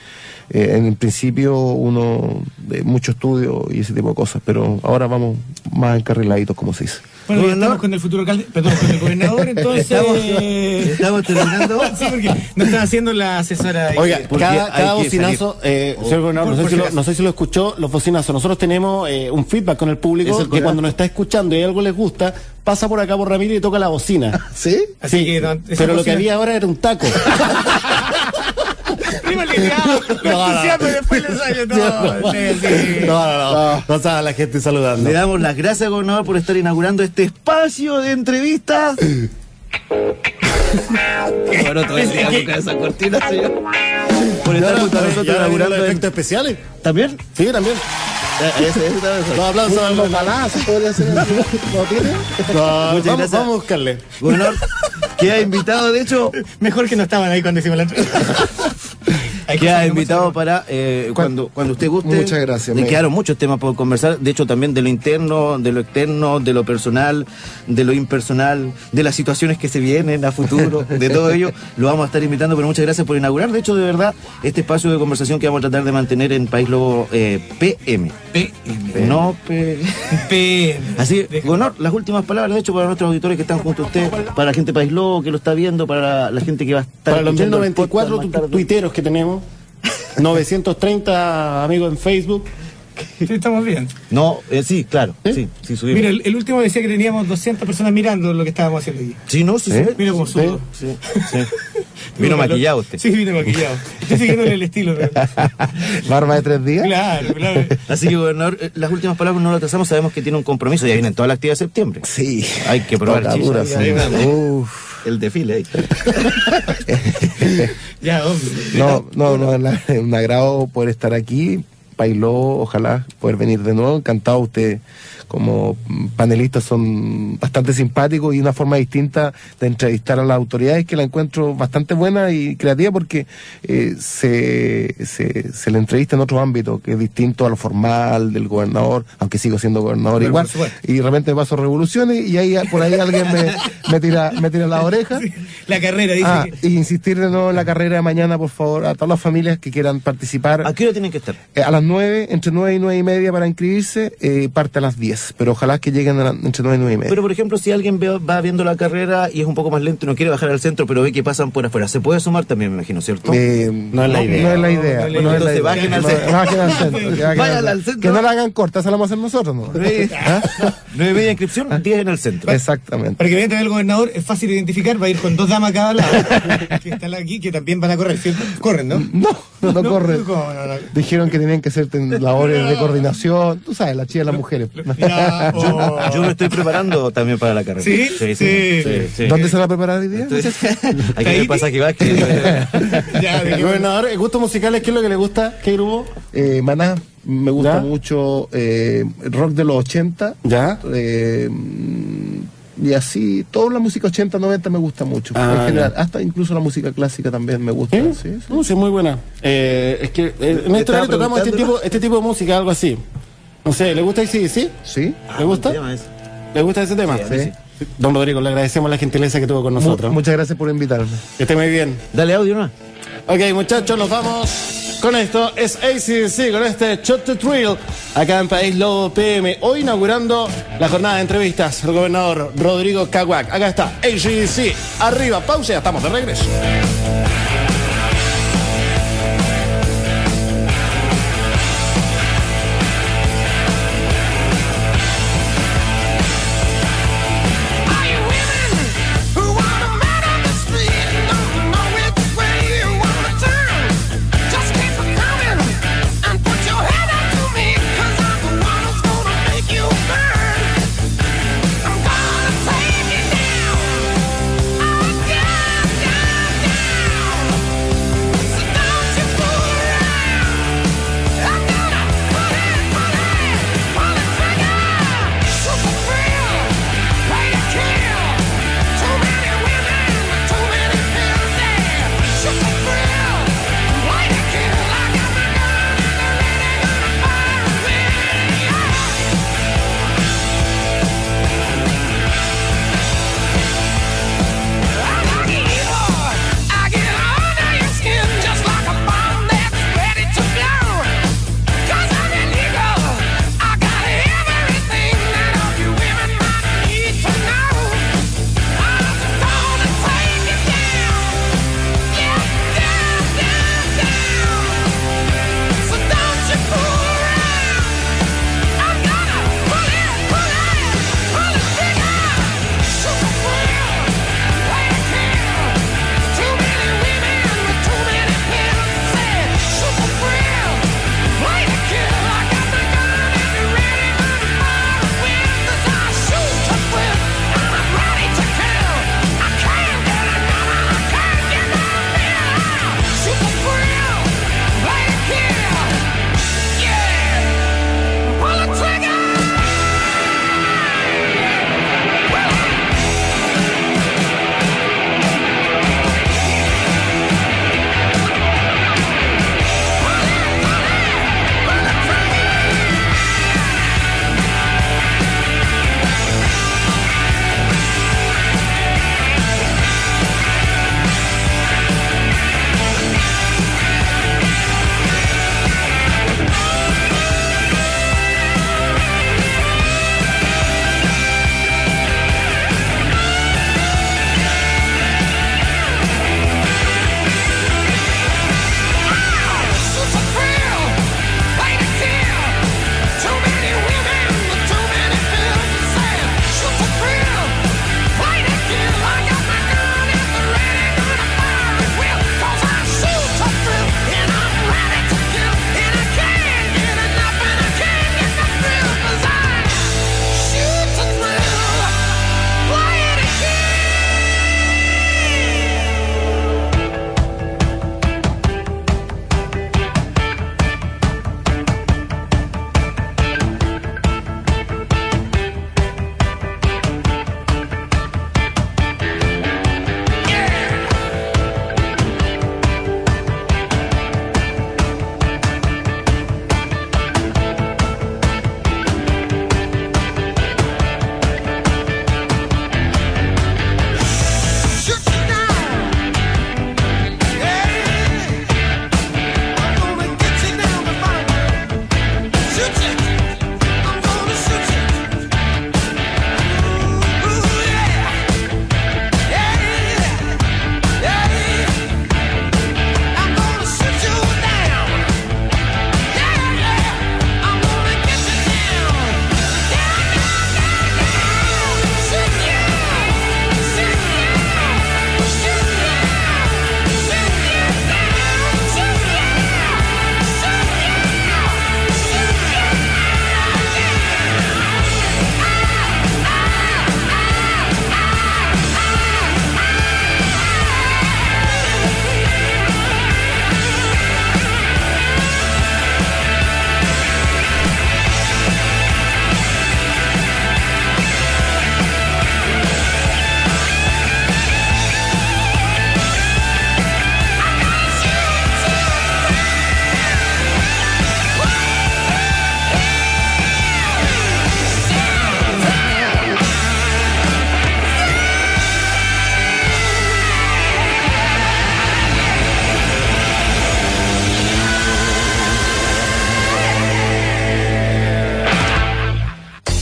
eh, en el principio uno de mucho estudio y ese tipo de cosas, pero ahora vamos más encarriladitos, como se dice. Bueno, ya estamos con el futuro alcalde, perdón, con el gobernador, [LAUGHS] entonces... Estamos- estamos terminando. [LAUGHS] sí, porque nos están haciendo la asesora... Oiga, cada, cada bocinazo, eh, Oh. señor gobernador, Por- no, sé si lo, acaso. no sé si lo escuchó, los bocinazos. Nosotros tenemos eh, un feedback con el ¿Es público el que cuando nos está escuchando y algo les gusta, pasa por acá por Ramírez y toca la bocina. [LAUGHS] ¿Sí? Así Sí, que, no, pero lo que había ahora era un taco. Lo [LAUGHS] después le. [LAUGHS] No, no, no. No sabe la gente saludando. Le damos las gracias, gobernador, por estar inaugurando este espacio de entrevistas. [LAUGHS] bueno, todo el día con esa cortina, señor. Por estar junto a nosotros inaugurando los efectos especiales? ¿También? Sí, también. Los aplausos. Ojalá se podría así. ¿Lo tiene? No, Muchas vamos, gracias. vamos a buscarle. Gobernador, queda invitado, de hecho, Mejor que no estaban ahí cuando hicimos la entrevista. Queda invitado para eh, cuando, cuando usted guste. Muchas gracias, Le me- quedaron muchos temas por conversar, de hecho también de lo interno, de lo externo, de lo personal, de lo impersonal, de las situaciones que se vienen a futuro, de todo ello. Lo vamos a estar invitando, pero muchas gracias por inaugurar. De hecho, de verdad, este espacio de conversación que vamos a tratar de mantener en País Lobo eh, PM. PM. No P. PM. Así, Gonor, las últimas palabras, de hecho, para nuestros auditores que están junto a usted, para la gente de País Lobo que lo está viendo, para la gente que va a estar. Para los escuchando el 1094 podcast más tu- tarde. tuiteros que tenemos, 930 amigos en Facebook. Sí, estamos bien. No, eh, sí, claro, sí, sí, subimos. Mira, el, el último decía que teníamos 200 personas mirando lo que estábamos haciendo aquí. Sí, no, sí, ¿Eh? sí. Mira cómo subo. Sí, sí. [LAUGHS] Vino maquillado usted. Sí, vino maquillado. Estoy siguiéndole el estilo. pero- [LAUGHS] Barba de tres días. Claro, claro. Así que, gobernador, eh, las últimas palabras no lo atrasamos, sabemos que tiene un compromiso, ya viene toda la actividad de septiembre. Sí. Hay que probar Toca chicha, dura, ya, sí. Uf. El desfile ahí. [LAUGHS] [LAUGHS] Ya, hombre. No, no, no, un agrado poder estar aquí. Pailó, ojalá poder venir de nuevo. Encantado, usted como panelistas son bastante simpáticos y una forma distinta de entrevistar a las autoridades que la encuentro bastante buena y creativa porque eh, se, se, se le entrevista en otro ámbito que es distinto a lo formal del gobernador, aunque sigo siendo gobernador Pero igual. Y de repente paso revoluciones y ahí por ahí alguien me, me tira, me tira la oreja. [LAUGHS] La carrera dice Ah, que. y insistir de nuevo en la carrera de mañana, por favor, a todas las familias que quieran participar. ¿A qué hora tienen que estar? Eh, a las 9, entre 9 y 9 y media para inscribirse, eh, parte a las 10. Pero ojalá que lleguen a la- entre 9 y 9 y media. Pero, por ejemplo, si alguien ve- va viendo la carrera y es un poco más lento y no quiere bajar al centro, pero ve que pasan por afuera, se puede sumar también, me imagino, ¿cierto? Eh, No es la idea. No es la idea. No es la no es la idea. idea. Bajen al No, centro. bajen al centro, que bajen Vayan al al centro. centro. Que no la hagan corta, esa la vamos a hacer nosotros, ¿no? Nueve nueve y media inscripción, 10 en el centro. Exactamente. Para que vean el gobernador, es fácil de identificar, va a ir con dos damas a cada lado. que están aquí, que también van a correr, ¿cierto? Corren, ¿no? No, no, no, corre. ¿cómo no, no? Dijeron que tenían que hacer ten- labores de coordinación. Tú sabes, la chía de las mujeres. [LAUGHS] [LAUGHS] Oh. Yo me estoy preparando también para la carrera. ¿Sí? Sí, sí. Sí. sí. ¿Dónde se va a preparar hoy día? [LAUGHS] Aquí me pasa que va que gobernador, ¿el gustos musicales qué es lo que le gusta? ¿Qué grupo? Eh, Maná, me gusta ¿Ya? mucho eh, rock de los 80. ¿Ya? eh, y así, toda la música 80, 90 me gusta mucho. Ah, en general, hasta incluso la música clásica también me gusta. ¿Sí? Sí, sí. No, sí, muy buena. Eh, es que eh, en este tocamos este tipo, este tipo de música, algo así. No sé, ¿le gusta sí, sí? ¿Sí? ¿Le gusta? ese. ¿Le gusta ese tema? Sí. Don Rodrigo, le agradecemos la gentileza que tuvo con Mu- nosotros. muchas gracias por invitarme. Que esté muy bien. Dale audio, ¿no? Ok, muchachos, nos vamos. Con esto es ACDC, con este Shot to Thrill, acá en País Lobo PM. Hoy inaugurando la jornada de entrevistas, el gobernador Rodrigo Caguac. Acá está ACDC, arriba, pausa y estamos de regreso.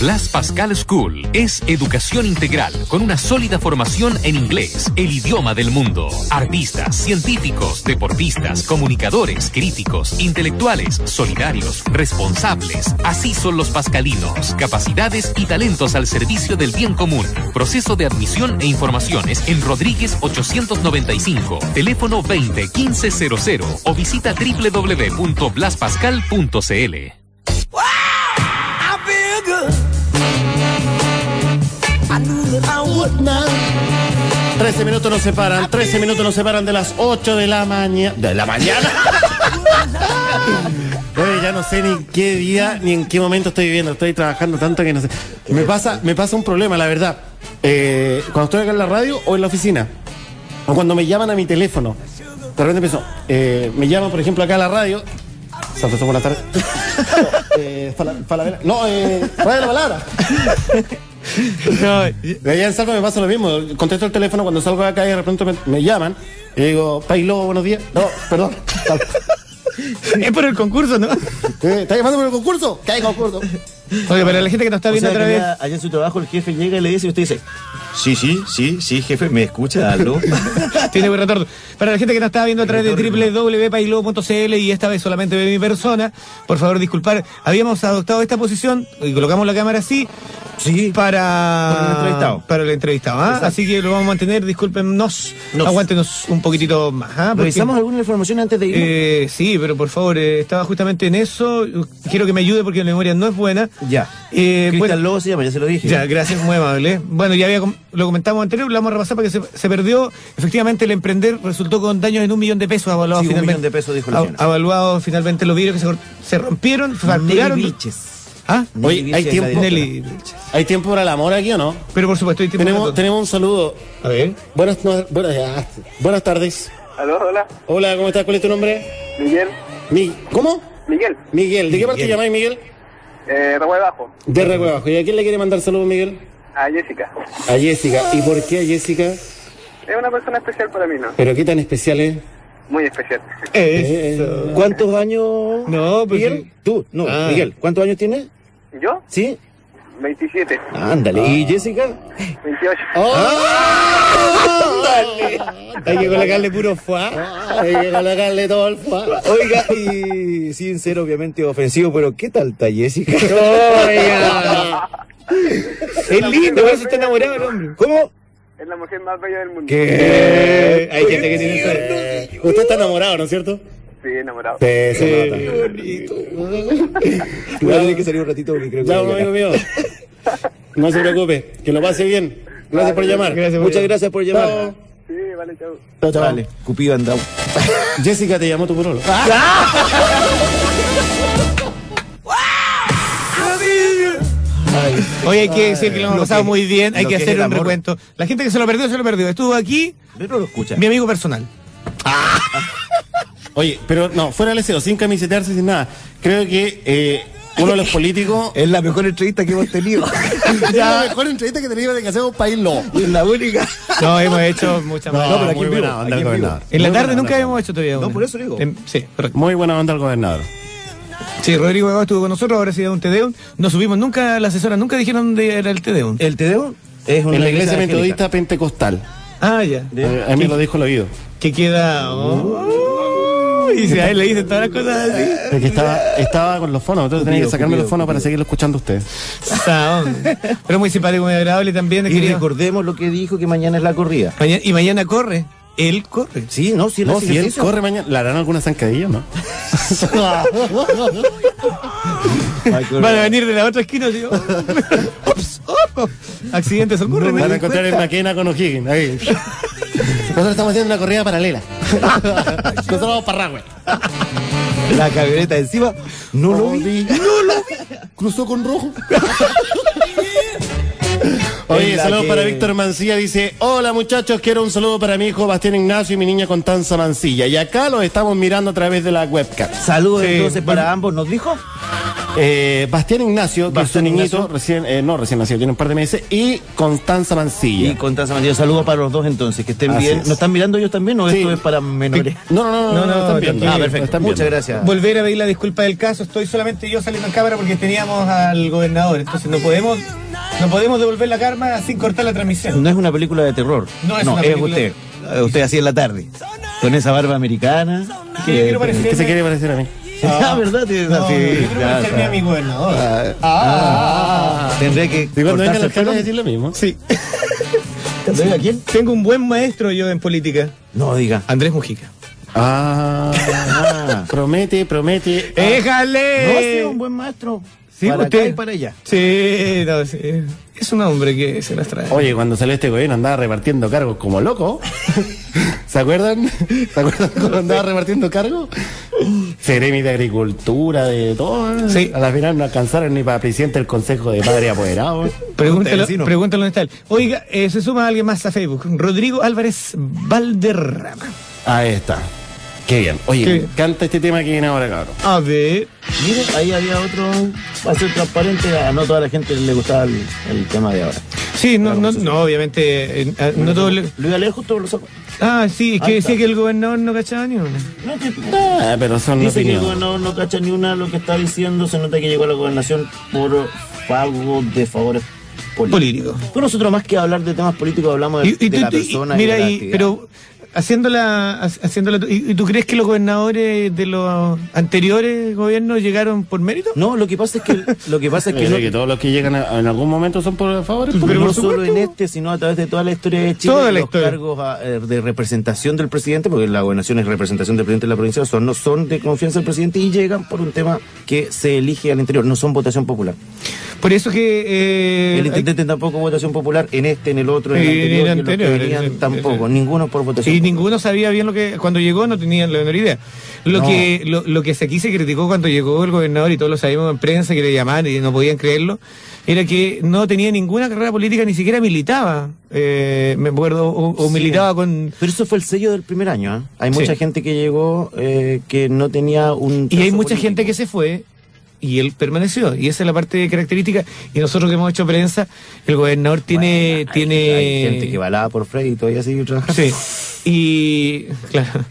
Blas Pascal School es educación integral con una sólida formación en inglés, el idioma del mundo. Artistas, científicos, deportistas, comunicadores, críticos, intelectuales, solidarios, responsables. Así son los pascalinos. Capacidades y talentos al servicio del bien común. Proceso de admisión e informaciones en Rodríguez 895, teléfono 20 1500 o visita www.blaspascal.cl. knew that I would now. 13 minutos nos separan, 13 minutos nos separan de las 8 de la mañana. ¿De la mañana? Ya no sé ni en qué día ni en qué momento estoy viviendo. Estoy trabajando tanto que no sé. Me pasa, me pasa un problema, la verdad. Eh, cuando estoy acá en la radio o en la oficina. O cuando me llaman a mi teléfono. De repente empiezo. eh, me llaman, por ejemplo, acá a la radio. San Francisco, buenas tardes. eh. No, eh, La Palabra. [LAUGHS] De allá en Salva me pasa lo mismo. Contesto el teléfono cuando salgo de acá y de repente me, me llaman. Y digo, Pailo, buenos días. No, perdón. [LAUGHS] Es por el concurso, ¿no? ¿Estás llamando por el concurso? ¿Qué hay concurso? Oye, para la gente que nos está O viendo sea, otra que vez. allá, allá en su trabajo el jefe llega y le dice y usted dice, sí, sí, sí, sí, jefe, ¿me escucha algo? [LAUGHS] Tiene buen retorno. Para la gente que nos está viendo a través de www.pailobo.cl y esta vez solamente ve mi persona, por favor disculpar, habíamos adoptado esta posición y colocamos la cámara así. Sí. Para, Para el entrevistado. Para el entrevistado, ¿ah? Así que lo vamos a mantener, discúlpenos, Nos. aguántenos un poquitito más. ¿ah? Porque- ¿Revisamos alguna información antes de ir? Eh, sí, pero por favor, eh, estaba justamente en eso. Quiero que me ayude porque la memoria no es buena. Ya. Eh, Cristian bueno, Lobo se llama, ya se lo dije. ya, gracias, muy amable. Bueno, ya había lo comentamos anterior, lo vamos a repasar porque se, se perdió. Efectivamente, el emprender resultó con daños en un millón de pesos avaluados Sí, un finalmente. millón de pesos, dijo la. Avaluados finalmente los vidrios que se, se rompieron, Vilches. ¿Ah? Nelly Oye, hay tiempo. Nelly. ¿Hay tiempo para el amor aquí o no? Pero por supuesto, hay tiempo Tenemos, tenemos un saludo. A ver. Buenas, no- buenas, ya, buenas tardes. Aló, hola. Hola, ¿cómo estás? ¿Cuál es tu nombre? Miguel. Mi, ¿Cómo? Miguel, Miguel. ¿De qué parte llamáis, Miguel? Eh, Bajo. De Río Abajo. ¿Y a quién le quiere mandar saludos, Miguel? A Jessica. A Jessica. ¿Y por qué a Jessica? Es una persona especial para mí, ¿no? ¿Pero qué tan especial es? Muy especial. Eso. ¿Cuántos años? No, pues Miguel, sí. tú, no, Ah. Miguel, ¿cuántos años tienes? ¿Yo? ¿Sí? 27. Ándale. ¿Y Jessica? 28. Hay que colocarle puro fuá. Hay que colocarle todo el fa. Oiga, y sin ser obviamente ofensivo, pero ¿qué tal está Jessica? [LAUGHS] Oiga. Es lindo, por eso está enamorado el hombre. ¿Cómo? Es la mujer más bella del mundo. Eh, hay gente que tiene. Usted está enamorado, ¿no es cierto? Sí, enamorado. Sí, Sí. nota. Voy a tener que salir un ratito porque creo que... Ya, amigo mío. No se preocupe. Que lo pase bien. Gracias por llamar. Gracias Muchas llamar. gracias por llamar. Chao. Sí, vale, chao. Chao, chao. Vale, Cupido andado. [LAUGHS] Jessica te llamó tu porolo. [LAUGHS] Oye, hay que decir que lo hemos Lo pasado que- muy bien, hay que que hacer un recuento. La gente que se lo perdió, se lo perdió. Estuvo aquí Pero lo escucha. mi amigo personal. Oye, pero no, fuera del deseo, sin camisetearse, sin nada. Creo que eh, uno de los políticos. [LAUGHS] Es la mejor entrevista que hemos tenido. [LAUGHS] ya, la mejor entrevista que teníamos de que hacemos país lo. es la única. No, hemos hecho muchas más. No, pero aquí muy en buena vivo, onda aquí el vivo. gobernador. En la Muy tarde buena nunca onda. habíamos hecho todavía. No, una. por eso digo. Sí, correcto. Muy buena onda el gobernador. Sí, Rodrigo Huevo estuvo con nosotros, ahora sí da un Tedeum. No subimos nunca, las asesoras nunca dijeron dónde era el Tedeum. El Tedeo es una En la iglesia metodista pentecostal. Ah, ya. Eh, A mí me lo dijo el oído. Que queda. oh, y si a él le dicen todas las cosas así. Es que estaba, estaba con los fonos, entonces tenía que sacarme Cupido, los fonos para seguirlo escuchando a ustedes. Pero muy simpático, muy agradable también. Y querido. recordemos lo que dijo que mañana es la corrida. Mañana- y mañana corre. Él corre. Sí, no, sí, No, sí, si él corre mañana, ¿le harán alguna zancadilla no? [LAUGHS] [LAUGHS] Van a venir de la otra esquina. Así, oh, [LAUGHS] ups, oh, accidentes ocurren. Van a encontrar en Maquena con O'Higgins. Ahí. Nosotros estamos haciendo una corrida paralela. Nosotros vamos para Ragüe. La camioneta encima. No lo vi. No lo vi. Cruzó con rojo. [LAUGHS] [LAUGHS] Oye, saludos que- para Víctor Mancilla. Dice: Hola muchachos, quiero un saludo para mi hijo Bastián Ignacio y mi niña Constanza Mancilla. Y acá los estamos mirando a través de la webcam. Saludos Sí. entonces para ambos, ¿nos dijo? Eh, Bastián Ignacio, que es su niñito, Ignacio. recién, eh, no recién nacido, tiene un par de meses, y Constanza Mancilla. Y Constanza Mancilla, saludos para los dos entonces, que estén Así bien. es. ¿Nos están mirando ellos también o Sí. esto es para menores? No, no, no, no, No, no, no, están viendo. Ah, perfecto. Están Muchas viendo. gracias. Volver a pedir la disculpa del caso. Estoy solamente yo saliendo en cámara porque teníamos al gobernador. Entonces no podemos, no podemos devolver la karma sin cortar la transmisión. No es una película de terror. No es una es película- usted. Eh, Usted así en la tarde. Con esa barba americana. ¿Qué se quiere parecer a mí? [LAUGHS] Ah, ¿verdad? Tiene No, así, yo quiero ya, parecerme ya. a mi gobernador. Ah, Ah, Tendré que. y cuando decir lo mismo. sí. [LAUGHS] ¿Tendré a quién? Tengo un buen maestro yo en política. No, diga. Andrés Mujica. Ah, [LAUGHS] promete, promete. No, ¡Éjale! sí, un buen maestro. Sí, para usted- acá y para allá. Sí, no, sí. Es un hombre que se las trae. Oye, cuando salió este gobierno andaba repartiendo cargos como loco. [LAUGHS] ¿Se acuerdan? ¿Se acuerdan cuando andaba repartiendo cargos? Seremi de Agricultura, de todo. Sí. A la final no alcanzaron ni para presidente del Consejo de Padre Apoderado. Pregúntalo, pregúntalo dónde está él. Oiga, eh, se suma alguien más a Facebook. Rodrigo Álvarez Valderrama. Ahí está. Qué bien. Oye, Qué me encanta este tema que viene ahora, cabrón. A ver. Mire, ahí había otro. Para ser transparente, a no toda la gente le gustaba el, el tema de ahora. Sí, no, no, no obviamente. eh, eh, no todo le- Lo iba a leer justo por los ojos. Ah, sí, es que decía que el gobernador no cachaba ni una. No, que- Ah, pero son Dice que el gobernador no cacha ni una de lo que está diciendo. Se nota que llegó a la gobernación por pago de favores políticos. Político. Pues nosotros más que hablar de temas políticos hablamos de, Y, y de tú- la tú- y- persona. mira, de la y- pero haciéndola, ha- haciéndola ¿y, tú crees que los gobernadores de los anteriores gobiernos llegaron por mérito? No, lo que pasa es que lo que pasa es [LAUGHS] que, no, todos los que llegan a- en algún momento son por favores. Pero no por solo supuesto. en este, sino a través de toda la historia de Chile, Toda la los historia. cargos ah, eh, de representación del presidente, porque la gobernación es representación del presidente de la provincia, son, no son de confianza del presidente y llegan por un tema que se elige al interior, no son votación popular. Por eso que... eh, el intendente tampoco votación popular, en este, en el otro, en el En anterior, el en los que anterior, venían en el- tampoco, el- ninguno por votación Y popular. Ninguno sabía bien lo que cuando llegó no tenían la menor idea. Lo No. que lo, lo que aquí se criticó cuando llegó el gobernador y todos lo sabíamos en prensa que le llamaban y no podían creerlo, era que no tenía ninguna carrera política, ni siquiera militaba. Eh, me acuerdo, o, o militaba con... Pero eso fue el sello del primer año. ¿ah? Hay Sí. mucha gente que llegó eh, que no tenía un. Y hay mucha político. gente que se fue y él permaneció. Y esa es la parte característica. Y nosotros que hemos hecho prensa, el gobernador tiene... Bueno, hay- tiene Hay gente que balaba por Frey y todavía sigue trabajando. Sí. [LAUGHS] Y claro.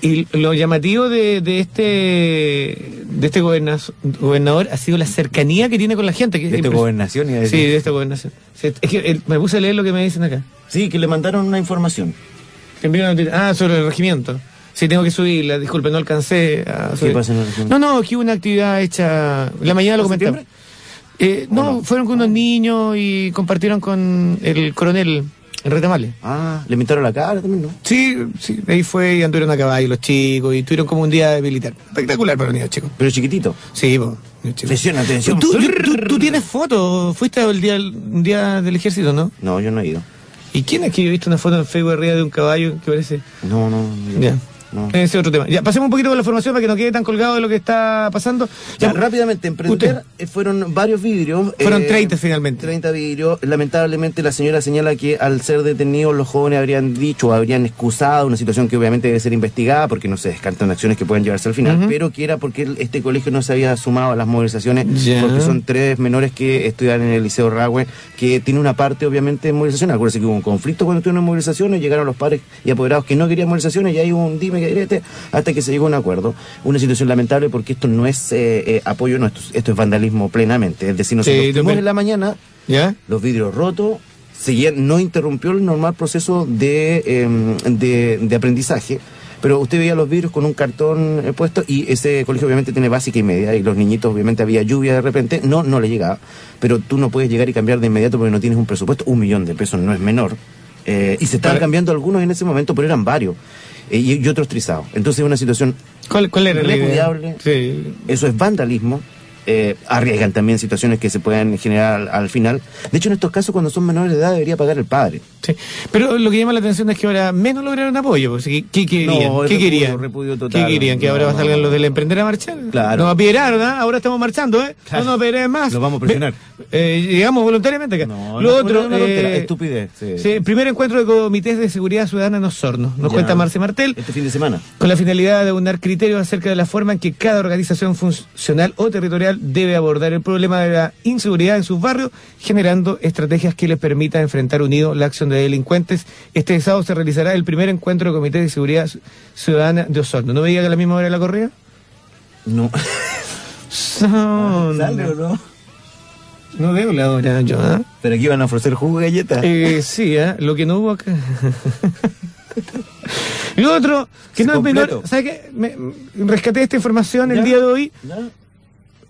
Y lo llamativo de, de este de este goberna- gobernador ha sido la cercanía que tiene con la gente. Que De esta gobernación, a Sí, de esta gobernación. Sí, es que el- me puse a leer lo que me dicen acá. Sí, que le mandaron una información. Ah, sobre el regimiento. Sí, tengo que subirla. Disculpe, no alcancé a subir. pasa en el regimiento? No, no, que hubo una actividad hecha. La mañana lo ¿En comentamos. Eh, no, fueron con unos niños y compartieron con el coronel en Retamales. Ah, le invitaron la cara también, ¿no? Sí, sí, ahí fue y anduvieron a caballo los chicos y tuvieron como un día de militar. Espectacular para los niños chicos. Pero chiquitito. Sí, pues. Atención, atención. ¿Tú, tú- tú- tú tienes fotos, fuiste el día, un día del ejército, ¿no? No, yo no he ido. ¿Y quién es que yo he visto una foto en Facebook arriba de un caballo que parece? No, no. no, Ya. No. Ese es otro tema. Ya, pasemos un poquito con la información para que no quede tan colgado de lo que está pasando. Ya, Ya, rápidamente, en Prender Usted. eh, fueron varios vidrios. Fueron eh, 30 finalmente. 30 vidrios. Lamentablemente la señora señala que al ser detenidos los jóvenes habrían dicho o habrían excusado una situación que obviamente debe ser investigada porque no se descartan acciones que pueden llevarse al final, pero que era porque este colegio no se había sumado a las movilizaciones porque son tres menores que estudian en el Liceo Ragüe que tiene una parte obviamente de movilización. Acuérdense que hubo un conflicto cuando estuvieron en movilizaciones, llegaron los padres y apoderados que no querían movilizaciones y hay un dime hasta que se llegó a un acuerdo. Una situación lamentable porque esto no es eh, eh, apoyo, no, esto, es- vandalismo plenamente. Es decir, nosotros Sí, en la mañana, ¿Ya? los vidrios rotos, no interrumpió el normal proceso de, eh, de, de aprendizaje. Pero usted veía los vidrios con un cartón eh, puesto y ese colegio obviamente tiene básica y media y los niñitos obviamente había lluvia de repente, no, no le llegaba, pero tú no puedes llegar y cambiar de inmediato porque no tienes un presupuesto, un millón de pesos no es menor. Eh, y se estaban cambiando algunos en ese momento, pero eran varios y, y otros trizados. Entonces es una situación ¿Cuál, cuál era? Repudiable. Sí. eso es vandalismo. Eh, arriesgan también situaciones que se pueden generar al, al final. De hecho, en estos casos, cuando son menores de edad, debería pagar el padre. Sí. Pero lo que llama la atención es que ahora menos lograron apoyo. pues, ¿Qué, qué querían? No, ¿Qué repudio, querían? repudio total. ¿Qué querían? ¿Que No, ahora no, salgan los del emprender a marchar? Claro. Nos apedrearon, ¿ah? Ahora estamos marchando, ¿eh? Claro. No nos apedreen más. Los vamos a presionar. Eh, llegamos voluntariamente acá. No, lo no, otro, una tontera, eh, estupidez, sí. sí, primer encuentro de comités de seguridad ciudadana en Osorno. Nos Ya. cuenta Marce Martel. Este fin de semana. Con la finalidad de aunar criterios acerca de la forma en que cada organización funcional o territorial debe abordar el problema de la inseguridad en sus barrios, generando estrategias que les permitan enfrentar unidos la acción de delincuentes. Este sábado se realizará el primer encuentro de Comité de Seguridad Ciudadana de Osorno. ¿No me diga que a la misma hora de la corrida? No. No, ¿Sale no, o no? no veo la hora yo, ¿ah? Pero aquí van a ofrecer jugo de galleta. Eh, sí, ¿eh? lo que no hubo acá. y [LAUGHS] lo otro, que no es menor. ¿sabes qué? Me- rescaté esta información el día de hoy. ¿Ya?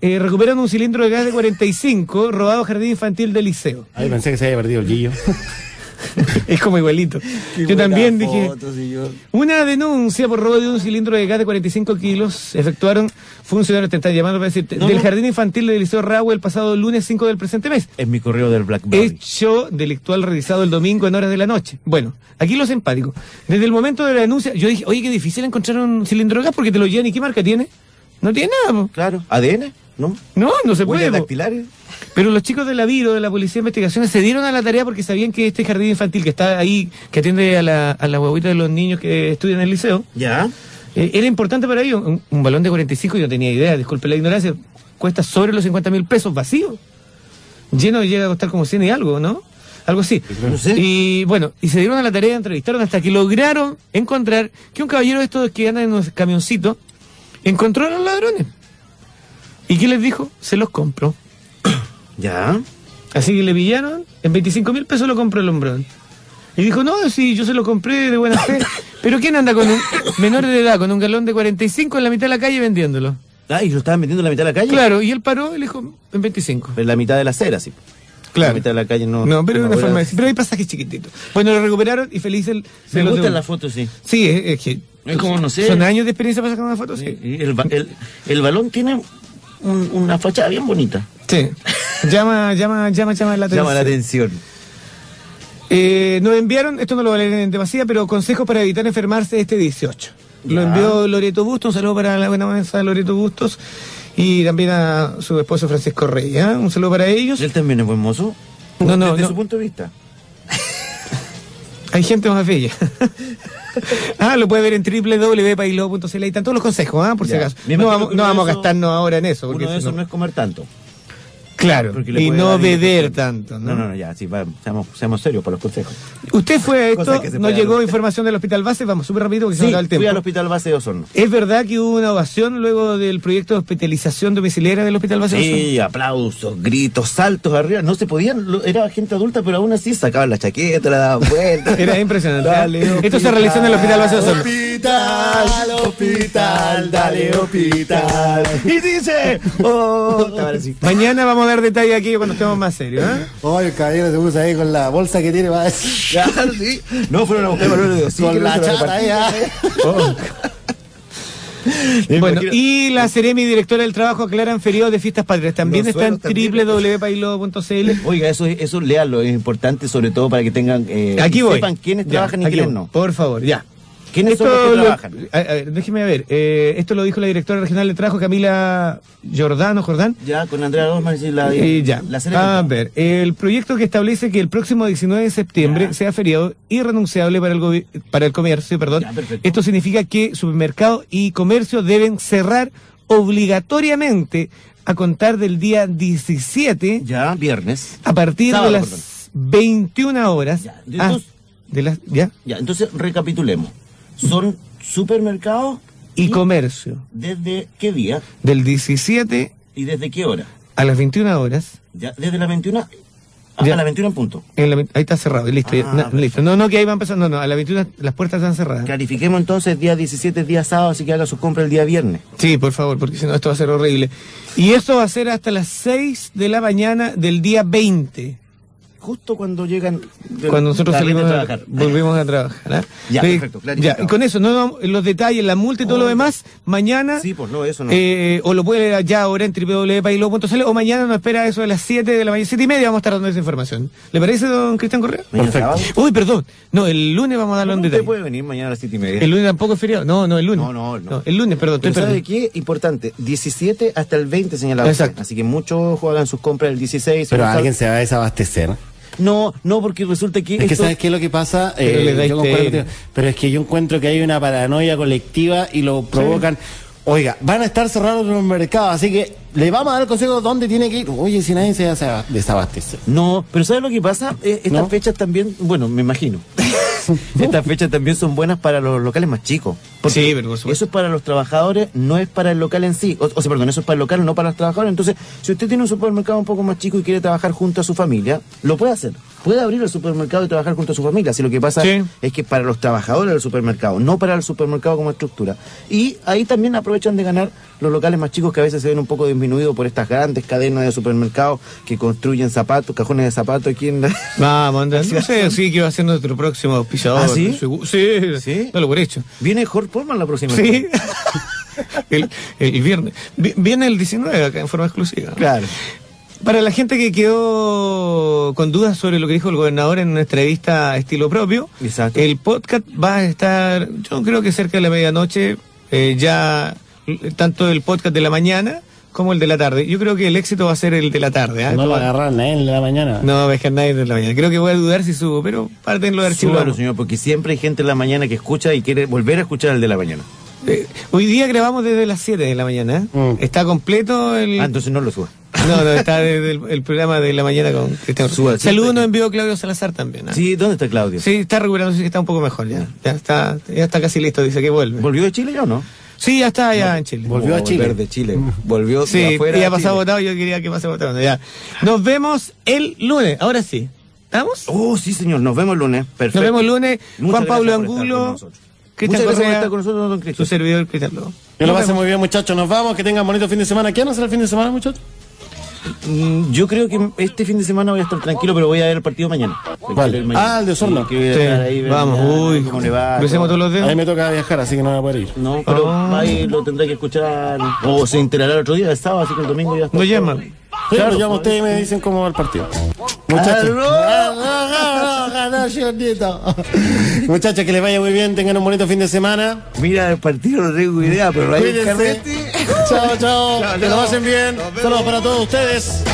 Eh, recuperan un cilindro de gas de 45 robado jardín infantil del liceo. Ay, pensé que se había perdido el guillo. [LAUGHS] es como igualito. Yo también dije, Fotos y yo- una denuncia por robo de un cilindro de gas de 45 kilos efectuaron funcionarios, te están llamando para decirte, No, del no. jardín infantil del liceo Raúl el pasado lunes 5 del presente mes. Es mi correo del Blackberry. Hecho delictual realizado el domingo en horas de la noche. Bueno, aquí lo simpático. Desde el momento de la denuncia, yo dije, oye, qué difícil encontrar un cilindro de gas porque te lo llevan y qué marca tiene. No tiene nada, po. Claro. ¿ADN? ¿No? No, no se ¿Huellas puede. po. dactilares? Pero los chicos de la Viro, de la Policía de Investigaciones, se dieron a la tarea porque sabían que este jardín infantil que está ahí, que atiende a la, a la guaguita de los niños que estudian en el liceo, Ya. eh, era importante para ellos. Un, un balón de 45, yo no tenía idea, disculpe la ignorancia, cuesta sobre los 50 mil pesos vacío. Lleno llega a costar como 100 y algo, ¿no? Algo así. No sé. Y bueno, y se dieron a la tarea, entrevistaron hasta que lograron encontrar que un caballero de estos que anda en un camioncito encontró a los ladrones. ¿Y qué les dijo? Se los compró. [COUGHS] Ya. Así que le pillaron, en 25 mil pesos lo compró el hombrón. Y dijo, no, sí, yo se lo compré de buena fe. [COUGHS] Pero ¿quién anda con un menor de edad, con un galón de 45 en la mitad de la calle vendiéndolo? Ah, y lo estaban vendiendo en la mitad de la calle. Claro, y él paró y le dijo, en 25. En la mitad de la acera, sí. Claro. En la mitad de la calle no. No, pero de una forma de decir, Pero hay pasajes chiquititos. Bueno, lo recuperaron y feliz el... se Me gustan las fotos, sí. Sí, es, es que... Es como, no sé. Son años de experiencia para sacar una foto, sí. El, el, el balón tiene un- una fachada bien bonita. Sí. Llama, llama, llama, llama la atención. Llama la atención. Eh, nos enviaron, esto no lo voy a leer en demasía, pero consejos para evitar enfermarse este 18. Lo Ya. envió Loreto Bustos, un saludo para la buena mesa de Loreto Bustos y también a su esposo Francisco Reyes. ¿ah? Un saludo para ellos. Él también es buen mozo. No, no, Desde no. su punto de vista. Hay gente más bella. [LAUGHS] ah, lo puede ver en www.pailo.cl. Ahí están todos los consejos, ¿ah? por si acaso. No vamos, no vamos a gastarnos ahora en eso. Porque Uno de no- no es comer tanto. Claro, y no beber tanto. ¿no? No, no, no, ya, sí, va, seamos, seamos serios para los consejos. Usted fue a esto, se nos pueden llegó información del Hospital Base, vamos súper rápido porque se Sí, nos acaba el tiempo. fui al hospital base de Osorno. ¿Es verdad que hubo una ovación luego del proyecto de hospitalización domiciliaria del Hospital Base? de Osorno? Sí, aplausos, gritos, saltos arriba. No se podían, era gente adulta, pero aún así sacaban la chaqueta, la daban vuelta. [LAUGHS] Era impresionante. Dale, Esto se realizó en el Hospital Base de Osorno. Hospital, hospital, dale, hospital. Y dice, [LAUGHS] oh, estaba así. Mañana vamos a dar detalle aquí cuando estemos más serios. ¿eh? [LAUGHS] Oh, el caballero se puso ahí con la bolsa que tiene, va a decir. Claro, sí. No fueron a buscar valores de. Con la chata ahí, ah. Me Bueno, y la Seremi directora del Trabajo aclaran feriados de fiestas patrias. También Los está en www.pailodo.cl. Oiga, eso, eso léalo, es importante, sobre todo para que tengan. Eh, Aquí voy. Sepan quiénes Ya, trabajan y quiénes voy. no. Por favor, ya. ¿Quiénes son los que lo- trabajan? a- a ver, déjeme ver. eh, esto lo dijo la directora regional de trabajo, Camila Jordano, Jordán. Ya, con Andrea Rosman y la. Eh, ya. La a ver, el proyecto que establece que el próximo 19 de septiembre Ya. sea feriado irrenunciable para el, para el comercio, perdón. Ya. Esto significa que supermercados y comercio deben cerrar obligatoriamente a contar del día 17 Ya, viernes. a partir Sábado, de las perdón. 21 horas. Ya, ah, de las, ya. Ya, entonces recapitulemos. Son supermercados Y comercio. ¿Desde qué día Del 17 y desde qué hora? a las 21 horas. Ya, desde las 21 a, Ya. a las 21 en punto. en la ahí está cerrado, listo. Ah, perfecto. listo. No, no, que ahí van pasando. No, no, a las 21 las puertas están cerradas. Clarifiquemos entonces, día 17 es día sábado, así que haga su compra el día viernes. Sí, por favor, porque si no esto va a ser horrible. Y esto va a ser hasta las 6 de la mañana del día 20. Justo cuando llegan. de- Cuando nosotros salimos a a trabajar. volvemos a trabajar. Ya, Sí, perfecto. Ya, y con eso, no vamos- los detalles, la multa y todo lo demás, mañana. Sí, pues no, eso no. eh, o lo puede leer ya ahora en www.pailo.cl o mañana nos espera eso a las 7 de la mañana, 7 y media vamos a estar dando esa información. ¿Le parece, don Cristian Correa? Sábado. Uy, perdón. No, el lunes vamos a darlo en ¿Usted detalle. puede venir mañana a las siete y media? El lunes tampoco es feriado. No, no, el lunes. No, no, no. el lunes, perdón, Pero ¿sabe qué? Importante, 17 hasta el 20 señalado. Exacto. Así que muchos juegan sus compras el 16. Pero alguien se va a desabastecer. No, no, porque resulta que... Es que ¿sabes qué es lo que pasa? Pero Eh, yo contigo. pero es que yo encuentro que hay una paranoia colectiva y lo provocan. Oiga, van a estar cerrados los mercados, así que le vamos a dar el consejo dónde tiene que ir. Oye, si nadie se desa- desabastece. No, pero ¿sabes lo que pasa? Eh, estas ¿No? fechas también, bueno, me imagino. [LAUGHS] estas fechas también son buenas para los locales más chicos. Porque Sí, pero por supuesto. Eso es para los trabajadores, no es para el local en sí. O, o sea, perdón, eso es para el local, no para los trabajadores. Entonces, si usted tiene un supermercado un poco más chico y quiere trabajar junto a su familia, lo puede hacer. Puede abrir el supermercado y trabajar junto a su familia. Si lo que pasa Sí. es que para los trabajadores del supermercado, no para el supermercado como estructura. Y ahí también aprovechan de ganar los locales más chicos que a veces se ven un poco disminuidos por estas grandes cadenas de supermercados que construyen zapatos, cajones de zapatos aquí en la... Vamos, anda. [LAUGHS] No sé, sí que va a ser nuestro próximo auspiciador. ¿Ah, sí? Sí, ¿Sí? No lo por hecho. Viene Jorge Portman la próxima Sí. [LAUGHS] el, el viernes. Vi- Viene el 19 acá en forma exclusiva. Claro. Para la gente que quedó con dudas sobre lo que dijo el gobernador en nuestra entrevista estilo propio, Exacto. el podcast va a estar, yo creo que cerca de la medianoche, eh, ya tanto el podcast de la mañana como el de la tarde. Yo creo que el éxito va a ser el de la tarde. ¿ah? No lo va- agarran nadie en la mañana. No va a dejar nadie de la mañana. Creo que voy a dudar si subo, pero parten los archivos. Súbalo, señor, porque siempre hay gente en la mañana que escucha y quiere volver a escuchar el de la mañana. Eh, hoy día grabamos desde las 7 de la mañana. ¿eh? Mm. Está completo el. Ah, entonces no lo suba. No, no, está [LAUGHS] desde el, el programa de la mañana con Cristian. Suba, sí, Saludos nos envió Claudio Salazar también. ¿eh? Sí, ¿dónde está Claudio? Sí, está recuperándose, está un poco mejor ya. Ya está, ya está casi listo, dice que vuelve. ¿Volvió de Chile ya o no? Sí, ya está ya en Chile. Volvió a Chile. de Chile. Volvió de Sí, afuera. y ha a pasado votado, yo quería que pase votado. Ya. Nos vemos el lunes, ahora sí. ¿Estamos? Oh, sí, señor. Nos vemos el lunes. Perfecto. Nos vemos el lunes. Muchas Juan Pablo Angulo. Cristian Muchas gracias por estar con nosotros, don su Cristian. servidor Cristian Lobo. Que lo pasen muy bien, muchachos. Nos vamos. Que tengan bonito fin de semana. ¿Qué van a hacer el fin de semana, muchachos? Mm, Yo creo que este fin de semana voy a estar tranquilo, pero voy a ver el partido mañana. Mañana. Ah, el de Osorno. Sí, que voy a Sí, estar ahí, ver vamos, uy. cómo le va, Besemos todos los A dedos. mí me toca viajar, así que no voy a poder ir. No, pero Ah. ahí lo tendrá que escuchar. O se enterará el otro día, el sábado, así que el domingo ya está. Nos llaman. Sí, lo llamo a ustedes y me dicen cómo va el partido. Muchachos. Muchachos, [LAUGHS] que les vaya muy bien, tengan un bonito fin de semana. Mira, el partido no tengo idea, pero hay un. Chao, chao. Que lo pasen bien. Saludos para todos ustedes.